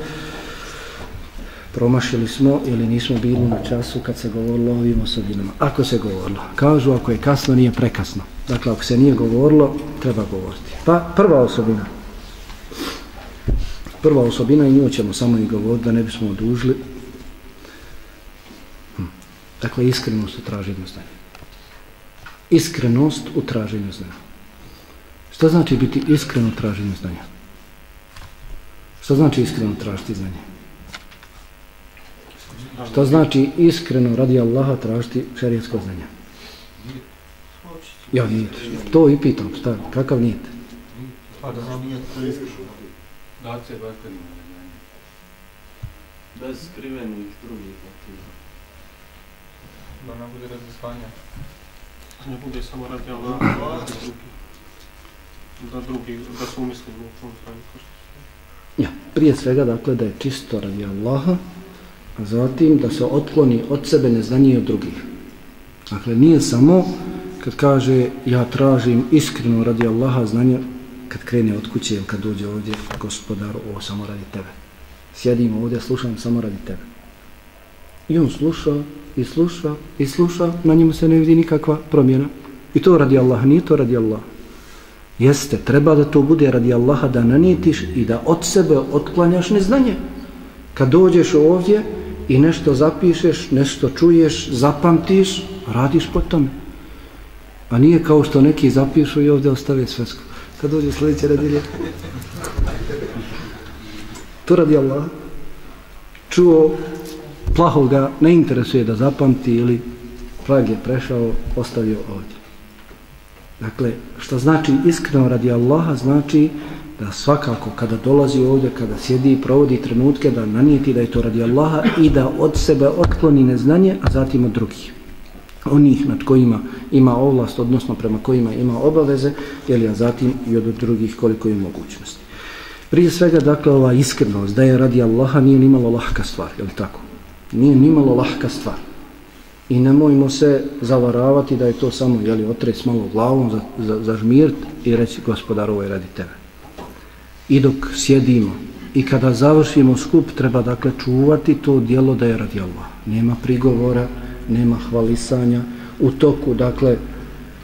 promašili smo ili nismo bili na času kad se govorilo o ovim osobinama. Ako se govorilo, kažu ako je kasno, nije prekasno. Dakle, ako se nije govorilo, treba govoriti. Pa, prva osobina. Prva osobina i nju ćemo samo i govoriti da ne bismo odužili. Hm. Dakle, iskrenost u traženju znanja. Iskrenost u traženju znanja. Što znači biti iskren u traženju znanja? Što znači iskreno tražiti znanje? Što znači iskreno radi Allaha tražiti šerijetsko znanje? Ja nijet. To i pitam, šta, kakav nijet? Pa da znam nijet to iskreno. Da se bakar Bez skrivenih drugih motiva. Da ne bude razmislanja. Ne bude samo radi Allaha, da drugi, da se umislili u tom stanju. Ja, prije svega, dakle, da je čisto radi Allaha, a zatim da se otkloni od sebe neznanje od drugih. Dakle, nije samo kad kaže ja tražim iskreno radi Allaha znanje kad krene od kuće ili kad dođe ovdje gospodar, ovo samo radi tebe. Sjedim ovdje, slušam samo radi tebe. I on sluša i sluša i sluša, na njemu se ne vidi nikakva promjena. I to radi Allaha, nije to radi Allaha. Jeste, treba da to bude radi Allaha da nanijetiš i da od sebe otklanjaš neznanje. Kad dođeš ovdje i nešto zapišeš, nešto čuješ, zapamtiš, radiš po tome. A nije kao što neki zapišu i ovdje ostave svesko. Kad dođe sljedeće radilje. To radi Allah. Čuo, plaho ga ne interesuje da zapamti ili prag je prešao, ostavio ovdje. Dakle, što znači iskreno radi Allaha, znači da svakako kada dolazi ovdje, kada sjedi i provodi trenutke, da nanijeti da je to radi Allaha i da od sebe otkloni neznanje, a zatim od drugih. Onih nad kojima ima ovlast, odnosno prema kojima ima obaveze, jeli, a zatim i od drugih koliko je mogućnosti. Prije svega, dakle, ova iskrenost da je radi Allaha nije nimalo lahka stvar, je li tako? Nije nimalo lahka stvar. I nemojmo se zavaravati da je to samo, jeli, otres malo glavom, za, za, za žmirt i reći, gospodar, ovo je radi tebe i dok sjedimo i kada završimo skup treba dakle čuvati to dijelo da je radi Allah. Nema prigovora, nema hvalisanja u toku, dakle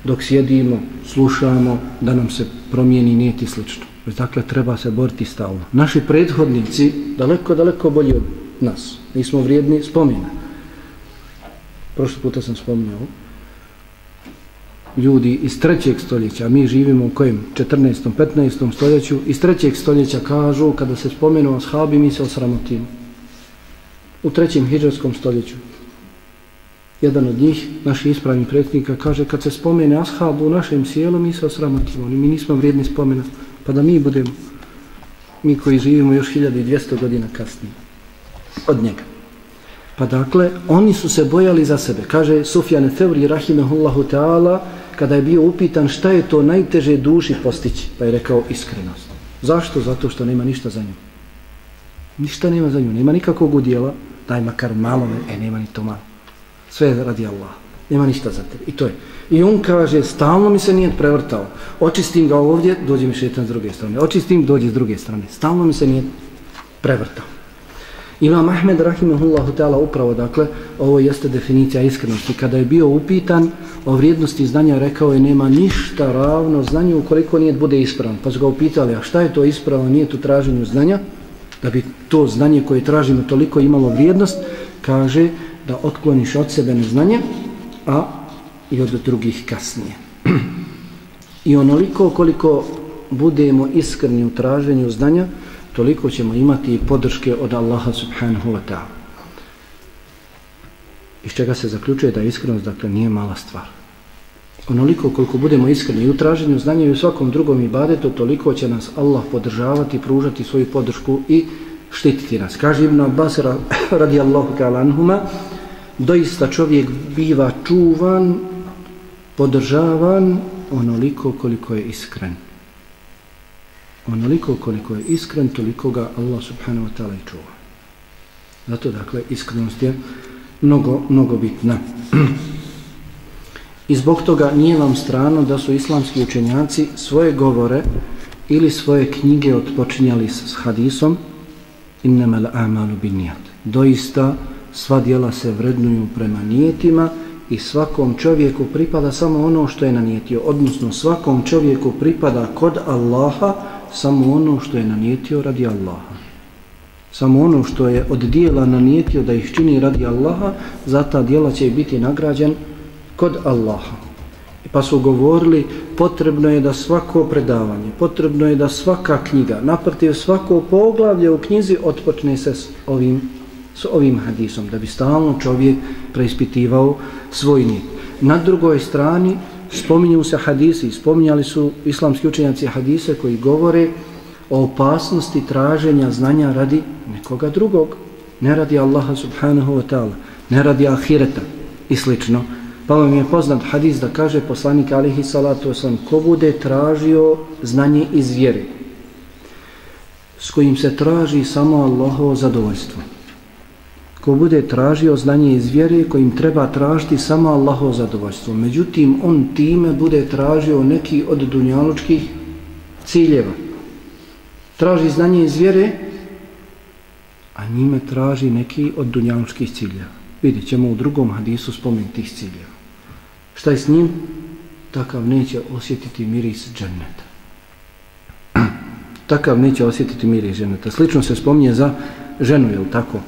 dok sjedimo, slušamo da nam se promijeni nijeti slično. Dakle, treba se boriti stalno. Naši prethodnici, daleko, daleko bolji od nas, nismo vrijedni spomena Prošli puta sam spominjao, ljudi iz trećeg stoljeća, mi živimo u kojem 14. 15. stoljeću, iz trećeg stoljeća kažu, kada se spomenu ashabi, mi se osramotimo. U trećem hijđarskom stoljeću. Jedan od njih, naši ispravni pretnika, kaže, kad se spomene ashabu u našem sjelu, mi se osramotimo. Mi nismo vrijedni spomena, pa da mi budemo, mi koji živimo još 1200 godina kasnije, od njega. Pa dakle, oni su se bojali za sebe. Kaže Sufjan Feuri, rahimehullahu ta'ala, kada je bio upitan šta je to najteže duši postići, pa je rekao iskrenost. Zašto? Zato što nema ništa za nju. Ništa nema za nju, nema nikakvog udjela, daj makar malo, e nema ni to malo. Sve je radi Allah, nema ništa za tebe. I to je. I on kaže, stalno mi se nije prevrtao. Očistim ga ovdje, dođe mi šetan s druge strane. Očistim, dođe s druge strane. Stalno mi se nije prevrtao. Imam Ahmed rahimehullahu ta'ala upravo, dakle, ovo jeste definicija iskrenosti. Kada je bio upitan o vrijednosti znanja, rekao je nema ništa ravno znanju ukoliko nije bude ispravan. Pa su ga upitali, a šta je to ispravo, nije tu traženju znanja? Da bi to znanje koje tražimo toliko imalo vrijednost, kaže da otkloniš od sebe neznanje, a i od drugih kasnije. I onoliko koliko budemo iskreni u traženju znanja, toliko ćemo imati podrške od Allaha subhanahu wa ta'ala. Iz čega se zaključuje da iskrenost, dakle, nije mala stvar. Onoliko koliko budemo iskreni u traženju znanja i u svakom drugom ibadetu, toliko će nas Allah podržavati, pružati svoju podršku i štititi nas. Kaže Ibn Abbas radijallahu ta'ala anhuma, doista čovjek biva čuvan, podržavan onoliko koliko je iskren. Onoliko koliko je iskren, toliko ga Allah subhanahu wa ta'ala i čuva. Zato, dakle, iskrenost je mnogo, mnogo bitna. I zbog toga nije vam strano da su islamski učenjaci svoje govore ili svoje knjige odpočinjali s hadisom innamal amalu binijat. Doista sva dijela se vrednuju prema nijetima i svakom čovjeku pripada samo ono što je nanijetio. Odnosno svakom čovjeku pripada kod Allaha samo ono što je nanijetio radi Allaha. Samo ono što je od dijela nanijetio da ih čini radi Allaha, za ta dijela će biti nagrađen kod Allaha. Pa su govorili, potrebno je da svako predavanje, potrebno je da svaka knjiga, naprotiv svako poglavlje u knjizi otpočne se s ovim, s ovim hadisom, da bi stalno čovjek preispitivao svoj nit. Na drugoj strani spominju se hadisi, spominjali su islamski učenjaci hadise koji govore o opasnosti traženja znanja radi nekoga drugog, ne radi Allaha subhanahu wa ta'ala, ne radi ahireta i slično. Pa vam je poznat hadis da kaže poslanik alihi salatu osam ko bude tražio znanje iz vjere s kojim se traži samo Allahovo zadovoljstvo. Ko bude tražio znanje iz vjere kojim treba tražiti samo Allahovo zadovoljstvo. Međutim, on time bude tražio neki od dunjalučkih ciljeva. Traži znanje iz vjere, a njime traži neki od dunjalučkih ciljeva. Vidjet ćemo u drugom hadisu spomen tih ciljeva. Šta je s njim? Takav neće osjetiti miris dženneta. Takav neće osjetiti miris dženneta. Slično se spominje za ženu, je li tako?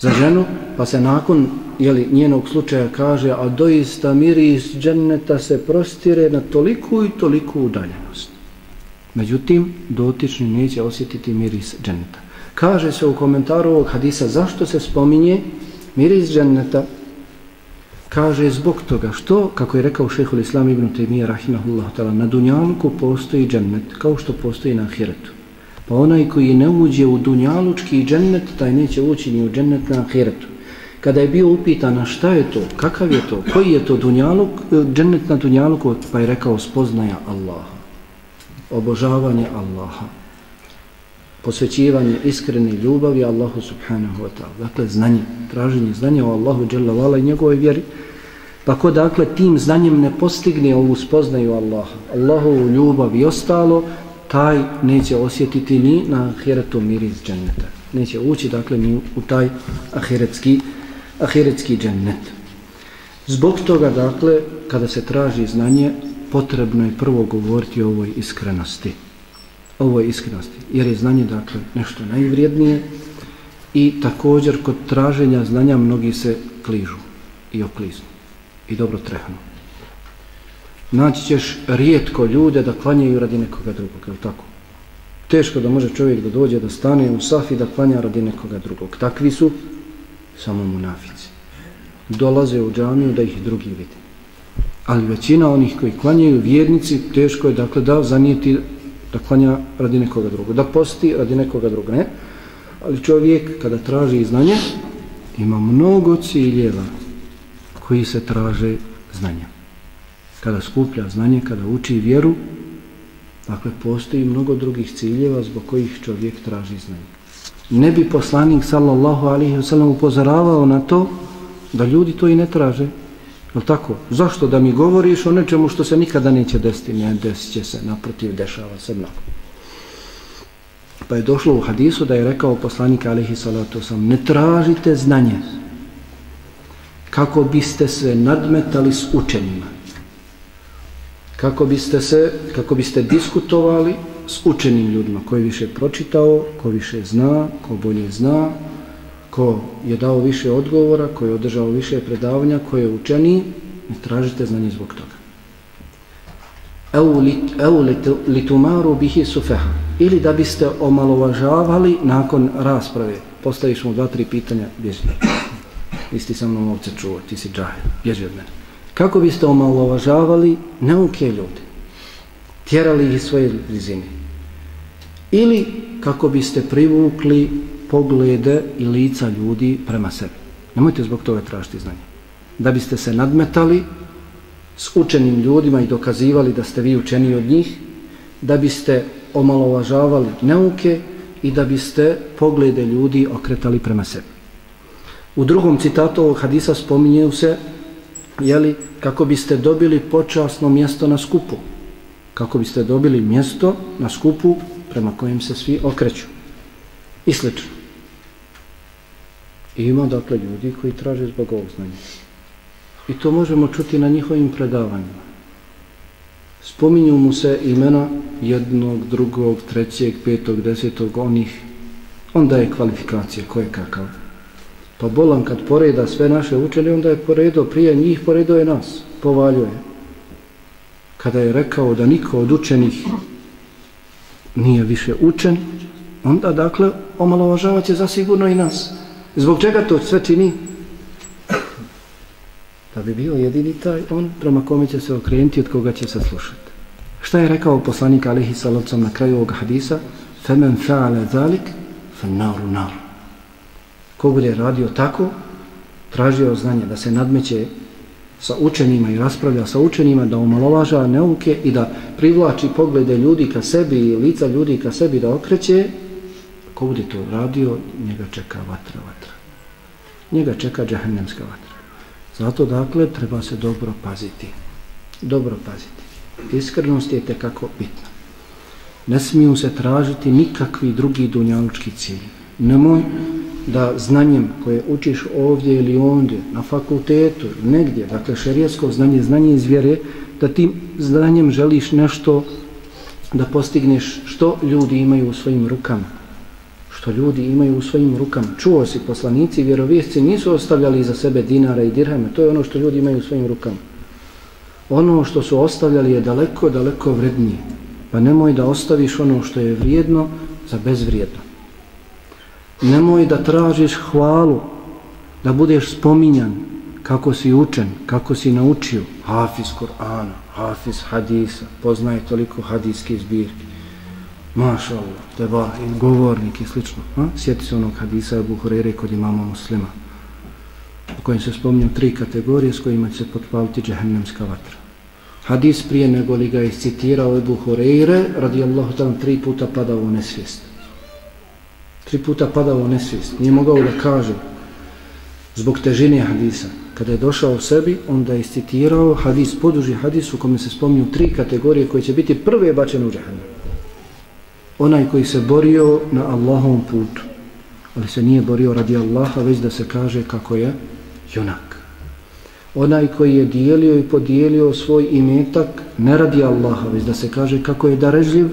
Za ženu, pa se nakon jeli, njenog slučaja kaže, a doista miris dženneta se prostire na toliku i toliku udaljenost. Međutim, dotični neće osjetiti miris dženneta. Kaže se u komentaru ovog hadisa, zašto se spominje miris dženneta? Kaže zbog toga što, kako je rekao šehol islam ibn Taymiye rahimahullah ta'ala, na dunjanku postoji džennet kao što postoji na ahiretu. Pa onaj koji ne uđe u dunjalučki džennet, taj neće ući ni u džennet na ahiretu. Kada je bio upitan šta je to, kakav je to, koji je to dunjaluk, eh, džennet na dunjaluku, pa je rekao spoznaja Allaha, obožavanje Allaha, posvećivanje iskrene ljubavi Allahu subhanahu wa ta'ala. Dakle, znanje, traženje znanja o Allahu dželavala i njegovoj vjeri. Pa ko dakle tim znanjem ne postigne ovu spoznaju Allaha, Allahovu ljubav i ostalo, taj neće osjetiti ni na ahiretu miris dženneta. Neće ući dakle ni u taj ahiretski, ahiretski džennet. Zbog toga dakle, kada se traži znanje, potrebno je prvo govoriti o ovoj iskrenosti ovoj iskrenosti. Jer je znanje, dakle, nešto najvrijednije i također kod traženja znanja mnogi se kližu i okliznu i dobro trehnu. Naći ćeš rijetko ljude da klanjaju radi nekoga drugog, je tako? Teško da može čovjek da dođe, da stane u safi da klanja radi nekoga drugog. Takvi su samo munafici. Dolaze u džamiju da ih drugi vide. Ali većina onih koji klanjaju vjernici, teško je dakle da zanijeti da klanja radi nekoga drugog, da posti radi nekoga drugog, ne. Ali čovjek kada traži znanje, ima mnogo ciljeva koji se traže znanje. Kada skuplja znanje, kada uči vjeru, dakle postoji mnogo drugih ciljeva zbog kojih čovjek traži znanje. Ne bi poslanik sallallahu alaihi wasallam upozoravao na to da ljudi to i ne traže, Je tako? Zašto da mi govoriš o nečemu što se nikada neće desiti? Ne, desit će se, naprotiv, dešava se mnogo. Pa je došlo u hadisu da je rekao poslanik alaihi salatu sam, ne tražite znanje kako biste se nadmetali s učenima. Kako biste se, kako biste diskutovali s učenim ljudima, koji više pročitao, ko više zna, ko bolje zna, ko je dao više odgovora, ko je održao više predavanja, ko je učeni, ne tražite znanje zbog toga. Eu li tumaru bihi sufeha. Ili da biste omalovažavali nakon rasprave. Postaviš mu dva, tri pitanja, bježi. Isti sa mnom ovce čuo, ti si džahil, bježi od mene. Kako biste omalovažavali neuke ljude? Tjerali ih svoje blizine. Ili kako biste privukli poglede i lica ljudi prema sebi. Nemojte zbog toga tražiti znanje. Da biste se nadmetali s učenim ljudima i dokazivali da ste vi učeni od njih, da biste omalovažavali neuke i da biste poglede ljudi okretali prema sebi. U drugom citatu ovog hadisa spominje se jeli, kako biste dobili počasno mjesto na skupu. Kako biste dobili mjesto na skupu prema kojem se svi okreću. I slično. I ima dakle ljudi koji traže zbog ovog znanja. I to možemo čuti na njihovim predavanjima. Spominju mu se imena jednog, drugog, trećeg, petog, desetog, onih. Onda je kvalifikacija, koje kakav. Pa bolan kad poreda sve naše učene, onda je poredo prije njih, poredo je nas, povaljuje. Kada je rekao da niko od učenih nije više učen, onda dakle omalovažavaće zasigurno i nas. Zbog čega to sve čini? Da bi bio jedini taj on prema kome će se okrenuti od koga će se slušati. Šta je rekao poslanik alihi salavcom na kraju ovog hadisa? Femen fa'ale zalik, fe naru naru. Ko bude radio tako, tražio znanje da se nadmeće sa učenima i raspravlja sa učenima, da omalovaža neuke i da privlači poglede ljudi ka sebi i lica ljudi ka sebi da okreće, ko bude to radio, njega čeka vatra, vatra. Njega čeka džahennemska vatra. Zato, dakle, treba se dobro paziti. Dobro paziti. Iskrenost je tekako bitna. Ne smiju se tražiti nikakvi drugi dunjalučki cilj. Nemoj da znanjem koje učiš ovdje ili ondje, na fakultetu, negdje, dakle šerijetsko znanje, znanje iz vjere, da tim znanjem želiš nešto da postigneš što ljudi imaju u svojim rukama. Što ljudi imaju u svojim rukama. Čuo si, poslanici vjerovjesci vjerovijesci nisu ostavljali za sebe dinara i dirhame. To je ono što ljudi imaju u svojim rukama. Ono što su ostavljali je daleko, daleko vrednije. Pa nemoj da ostaviš ono što je vrijedno za bezvrijedno. Nemoj da tražiš hvalu, da budeš spominjan kako si učen, kako si naučio. Hafiz Kur'ana, hafiz hadisa, poznaje toliko hadijske zbirke. Maša Allah, teba, i govornik i slično. Ha? Sjeti se onog hadisa Abu Hurere kod imama muslima, u kojem se spominju tri kategorije s kojima će se potpaliti džehennemska vatra. Hadis prije nego li ga je citirao Abu Hurere, radijallahu ta'ala, tri puta padao u nesvijest tri puta padao u nesvijest, nije mogao da kaže zbog težine hadisa. Kada je došao u sebi, onda je citirao hadis, poduži hadis u kome se spominju tri kategorije koje će biti prve bačene u džahanu. Onaj koji se borio na Allahovom putu, ali se nije borio radi Allaha, već da se kaže kako je junak. Onaj koji je dijelio i podijelio svoj imetak, ne radi Allaha, već da se kaže kako je darežljiv,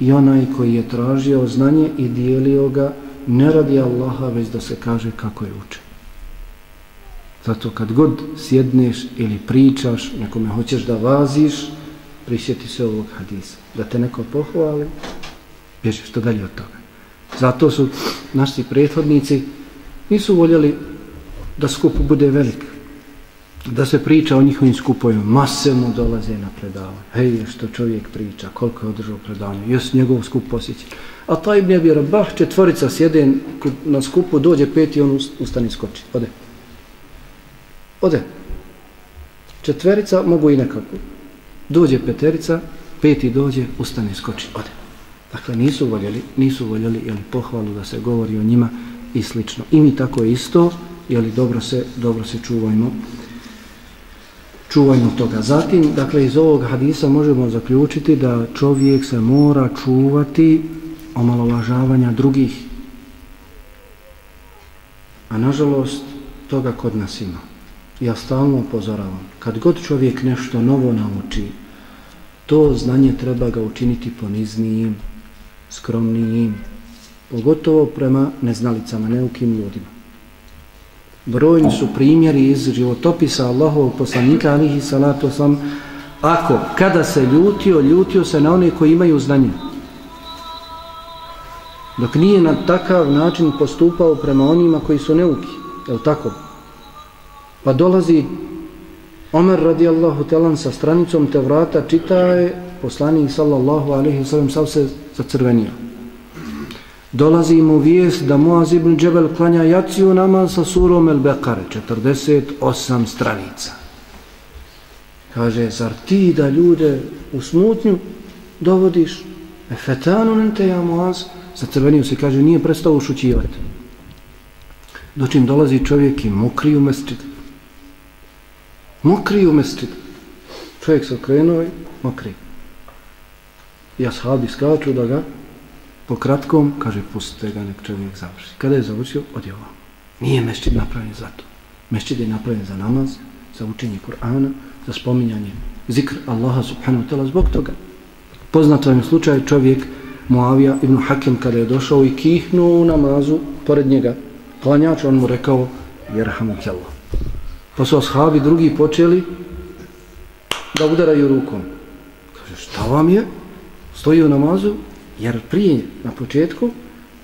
i onaj koji je tražio znanje i dijelio ga ne radi Allaha već da se kaže kako je učen. Zato kad god sjedneš ili pričaš, nekome hoćeš da vaziš, prisjeti se ovog hadisa. Da te neko pohvali, bježiš što dalje od toga. Zato su naši prethodnici nisu voljeli da skup bude velik da se priča o njihovim skupovima, mase mu dolaze na predavanje. Hej, što čovjek priča, koliko je održao predavanje, jes njegov skup posjeća. A taj ibn Abi Rabah, četvorica sjede na skupu, dođe peti, on ustani skoči. Ode. Ode. Četverica mogu i nekako. Dođe peterica, peti dođe, ustane, skoči. Ode. Dakle, nisu voljeli, nisu voljeli jeli, pohvalu da se govori o njima i slično. I mi tako isto, jeli, dobro se, dobro se čuvajmo čuvajmo toga. Zatim, dakle, iz ovog hadisa možemo zaključiti da čovjek se mora čuvati omalovažavanja drugih. A nažalost, toga kod nas ima. Ja stalno upozoravam, kad god čovjek nešto novo nauči, to znanje treba ga učiniti poniznijim, skromnijim, pogotovo prema neznalicama, neukim ljudima. Brojni su primjeri iz životopisa Allahovog poslanika alihi salatu sam ako kada se ljutio, ljutio se na one koji imaju znanje. Dok nije na takav način postupao prema onima koji su neuki. Je tako? Pa dolazi Omer radijallahu telan sa stranicom te vrata čitaje poslanik sallallahu alaihi sallam sav se zacrvenio. Dolazi mu vijest da Muaz ibn Džebel klanja jaciju namaz sa surom El Bekare, 48 stranica. Kaže, zar ti da ljude u smutnju dovodiš? E fetanu nente ja Muaz, zacrvenio se, kaže, nije prestao ušućivati. Dočim dolazi čovjek i mokri u mestrid. Mokri u mestrid. Čovjek se okrenuo i mokri. I ashabi skaču da ga po kratkom, kaže, pustite ga, nek čovjek završi. Kada je završio, odjeva. Nije mestrid napravljen za to. Mestrid je napravljen za namaz, za učenje Kur'ana, za spominjanje zikr Allaha subhanahu wa ta'ala zbog toga. Poznato je slučaj čovjek Muavija ibn Hakim kada je došao i kihnuo u namazu pored njega klanjač, on mu rekao jerhamu kjalla. Pa su ashabi drugi počeli da udaraju rukom. Kaže, šta vam je? Stoji u namazu, jer prije na početku,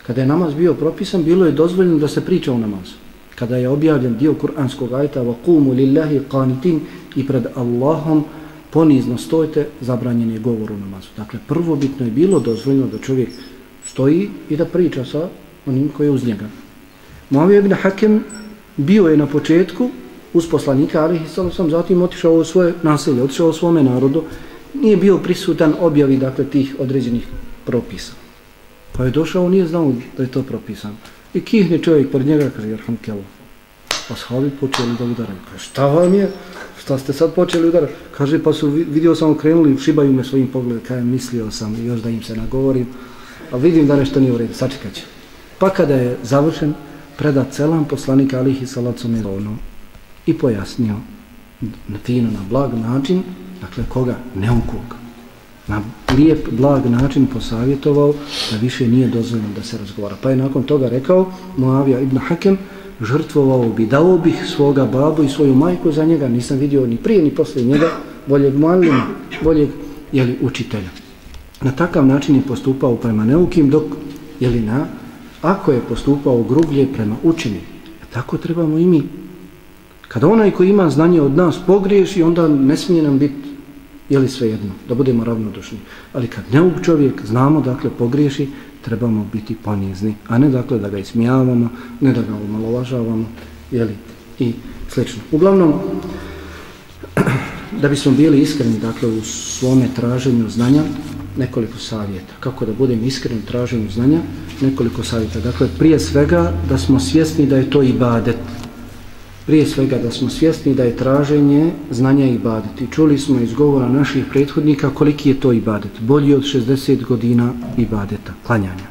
kada je namaz bio propisan, bilo je dozvoljeno da se priča u namazu. Kada je objavljen dio kuranskog ajta وَقُومُ لِلَّهِ قَانِتِينَ i pred Allahom ponizno stojite, zabranjen je govor u namazu. Dakle, prvobitno je bilo dozvoljeno da čovjek stoji i da priča sa onim koji je uz njega. Muavija ibn Hakem bio je na početku uz poslanika, ali sam zatim otišao u svoje naselje, otišao u svome narodu, nije bio prisutan objavi dakle, tih određenih propisan. Pa je došao, nije znao da je to propisano. I kihne čovjek pred njega, kaže, Jerham Kjelo. Pa shavi počeli da udaraju. Kaže, šta vam je? Šta ste sad počeli udarati? Kaže, pa su vidio sam okrenuli, šibaju me svojim pogledom. kaj mislio sam još da im se nagovorim. A vidim da nešto nije u redu, sačekat ću. Pa kada je završen, preda celan poslanika alihi salacu mirovno i pojasnio na fino, na blag način, dakle koga? Neukog. Na lijep, blag način posavjetovao da više nije dozvoljeno da se razgovara. Pa je nakon toga rekao Moavija ibn Hakem, žrtvovao bi, dao bih svoga babu i svoju majku za njega, nisam vidio ni prije ni poslije njega, boljeg malima, boljeg jeli, učitelja. Na takav način je postupao prema neukim, dok jeli na ako je postupao grublje prema učenim, e tako trebamo i mi. Kada onaj koji ima znanje od nas pogriješi, onda ne smije nam biti, ili svejedno, da budemo ravnodušni. Ali kad neuk čovjek znamo, dakle, pogriješi, trebamo biti ponizni, a ne dakle da ga ismijavamo, ne da ga omalovažavamo, jeli, i slično. Uglavnom, da bismo bili iskreni, dakle, u svome traženju znanja, nekoliko savjeta. Kako da budem iskren u traženju znanja? Nekoliko savjeta. Dakle, prije svega da smo svjesni da je to ibadet. Prije svega da smo svjesni da je traženje znanja ibadet. I čuli smo iz govora naših prethodnika koliki je to ibadet. Bolji od 60 godina ibadeta, klanjanja.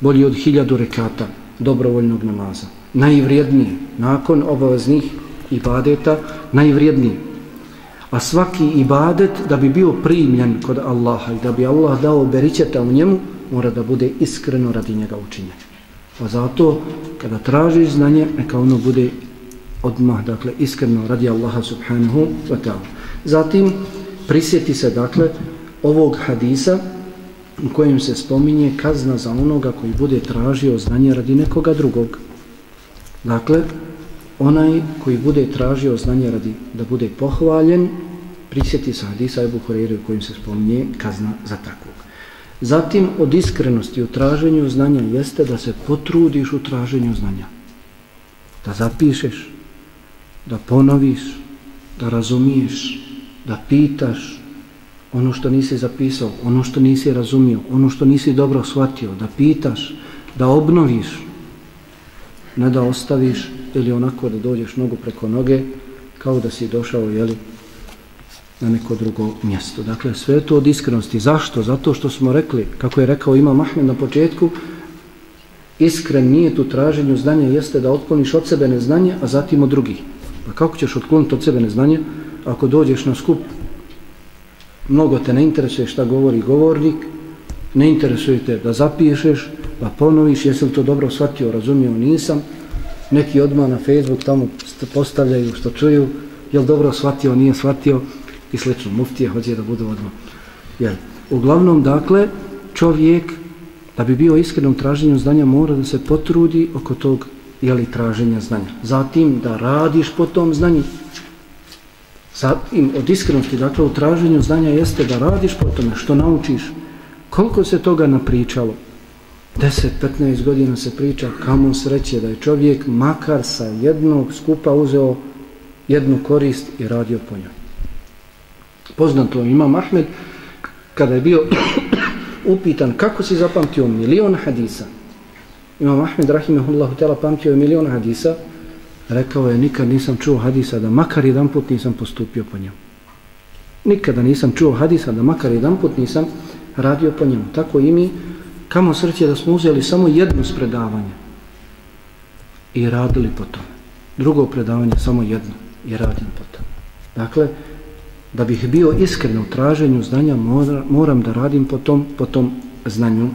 Bolji od hiljadu rekata dobrovoljnog namaza. Najvrijedniji, nakon obaveznih ibadeta, najvrijedniji a svaki ibadet da bi bio primljen kod Allaha i da bi Allah dao beričeta u njemu mora da bude iskreno radi njega učinjen pa zato kada tražiš znanje neka ono bude odmah dakle iskreno radi Allaha subhanahu wa ta'ala zatim prisjeti se dakle ovog hadisa u kojem se spominje kazna za onoga koji bude tražio znanje radi nekoga drugog dakle onaj koji bude tražio znanje radi da bude pohvaljen, prisjeti se hadisa Ebu Horeire u kojim se spominje kazna za takvog. Zatim od iskrenosti u traženju znanja jeste da se potrudiš u traženju znanja. Da zapišeš, da ponoviš, da razumiješ, da pitaš ono što nisi zapisao, ono što nisi razumio, ono što nisi dobro shvatio, da pitaš, da obnoviš, ne da ostaviš ili onako da dođeš nogu preko noge kao da si došao jeli, na neko drugo mjesto. Dakle, sve to od iskrenosti. Zašto? Zato što smo rekli, kako je rekao ima Mahmed na početku, iskren nije tu traženju znanja, jeste da otkloniš od sebe neznanje, a zatim od drugih. Pa kako ćeš otkloniti od sebe neznanje ako dođeš na skup? Mnogo te ne interesuje šta govori govornik, ne interesuje te da zapišeš, pa ponoviš, jesi li to dobro shvatio, razumio, nisam, neki odmah na Facebook tamo postavljaju što čuju, jel dobro shvatio, nije shvatio i slično, muftije hoće da budu odmah. Jel? uglavnom, dakle, čovjek, da bi bio iskrenom traženju znanja, mora da se potrudi oko tog, jeli, traženja znanja. Zatim, da radiš po tom znanju. Zatim im, od iskrenosti, dakle, u traženju znanja jeste da radiš po tome, što naučiš. Koliko se toga napričalo? 10-15 godina se priča kamo sreće da je čovjek makar sa jednog skupa uzeo jednu korist i radio po njoj. Poznato imam Ahmed, kada je bio upitan kako si zapamtio milion hadisa, imam Ahmed Rahimahullahu tela pamtio je milion hadisa, rekao je nikad nisam čuo hadisa da makar jedan put nisam postupio po njemu. Nikada nisam čuo hadisa da makar jedan put nisam radio po njemu. Tako i mi, kamo srće da smo uzeli samo jedno spredavanje i radili po tome. Drugo predavanje samo jedno i radim po tome. Dakle, da bih bio iskren u traženju znanja, moram da radim po tom, po tom znanju.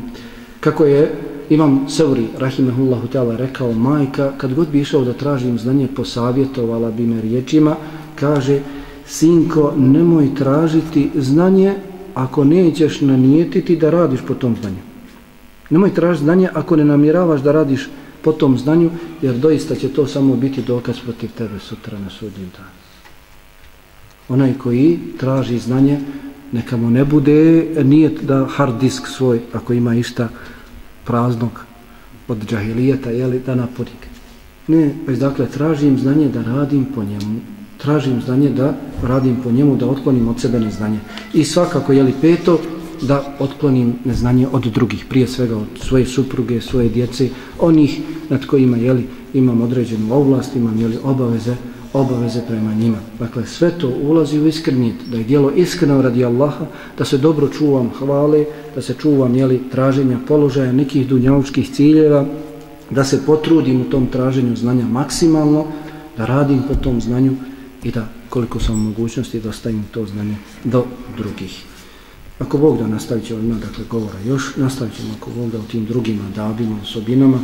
Kako je Imam Seuri, rahimehullahu ta'ala, rekao, majka, kad god bi išao da tražim znanje, posavjetovala bi me riječima, kaže, sinko, nemoj tražiti znanje ako nećeš nanijetiti da radiš po tom znanju. Nemoj tražiti znanje ako ne namjeravaš da radiš po tom znanju, jer doista će to samo biti dokaz protiv tebe sutra na sudnjem danu. Onaj koji traži znanje, neka mu ne bude nijet da hard disk svoj, ako ima išta, praznog od džahilijeta, jeli, da napodik. Ne, već dakle, tražim znanje da radim po njemu. Tražim znanje da radim po njemu, da otklonim od sebe neznanje. I svakako, jeli, peto, da otklonim neznanje od drugih, prije svega od svoje supruge, svoje djece, onih nad kojima, jeli, imam određenu ovlast, imam, jeli, obaveze, obaveze prema njima. Dakle, sve to ulazi u iskrenijet, da je dijelo iskreno radi Allaha, da se dobro čuvam hvale, da se čuvam jeli, traženja položaja nekih dunjavučkih ciljeva, da se potrudim u tom traženju znanja maksimalno, da radim po tom znanju i da koliko sam mogućnosti da to znanje do drugih. Ako Bog da nastavit ćemo ima dakle govora još, nastavit ćemo ako Bog da u tim drugim adabima, osobinama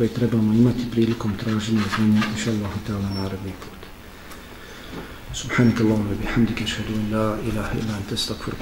koje trebamo imati prilikom traženja zemlje, inša Allah, ta'ala, narodni put. Subhanak Allahumma bihamdika, šadu in la ilaha ila anta stakfur.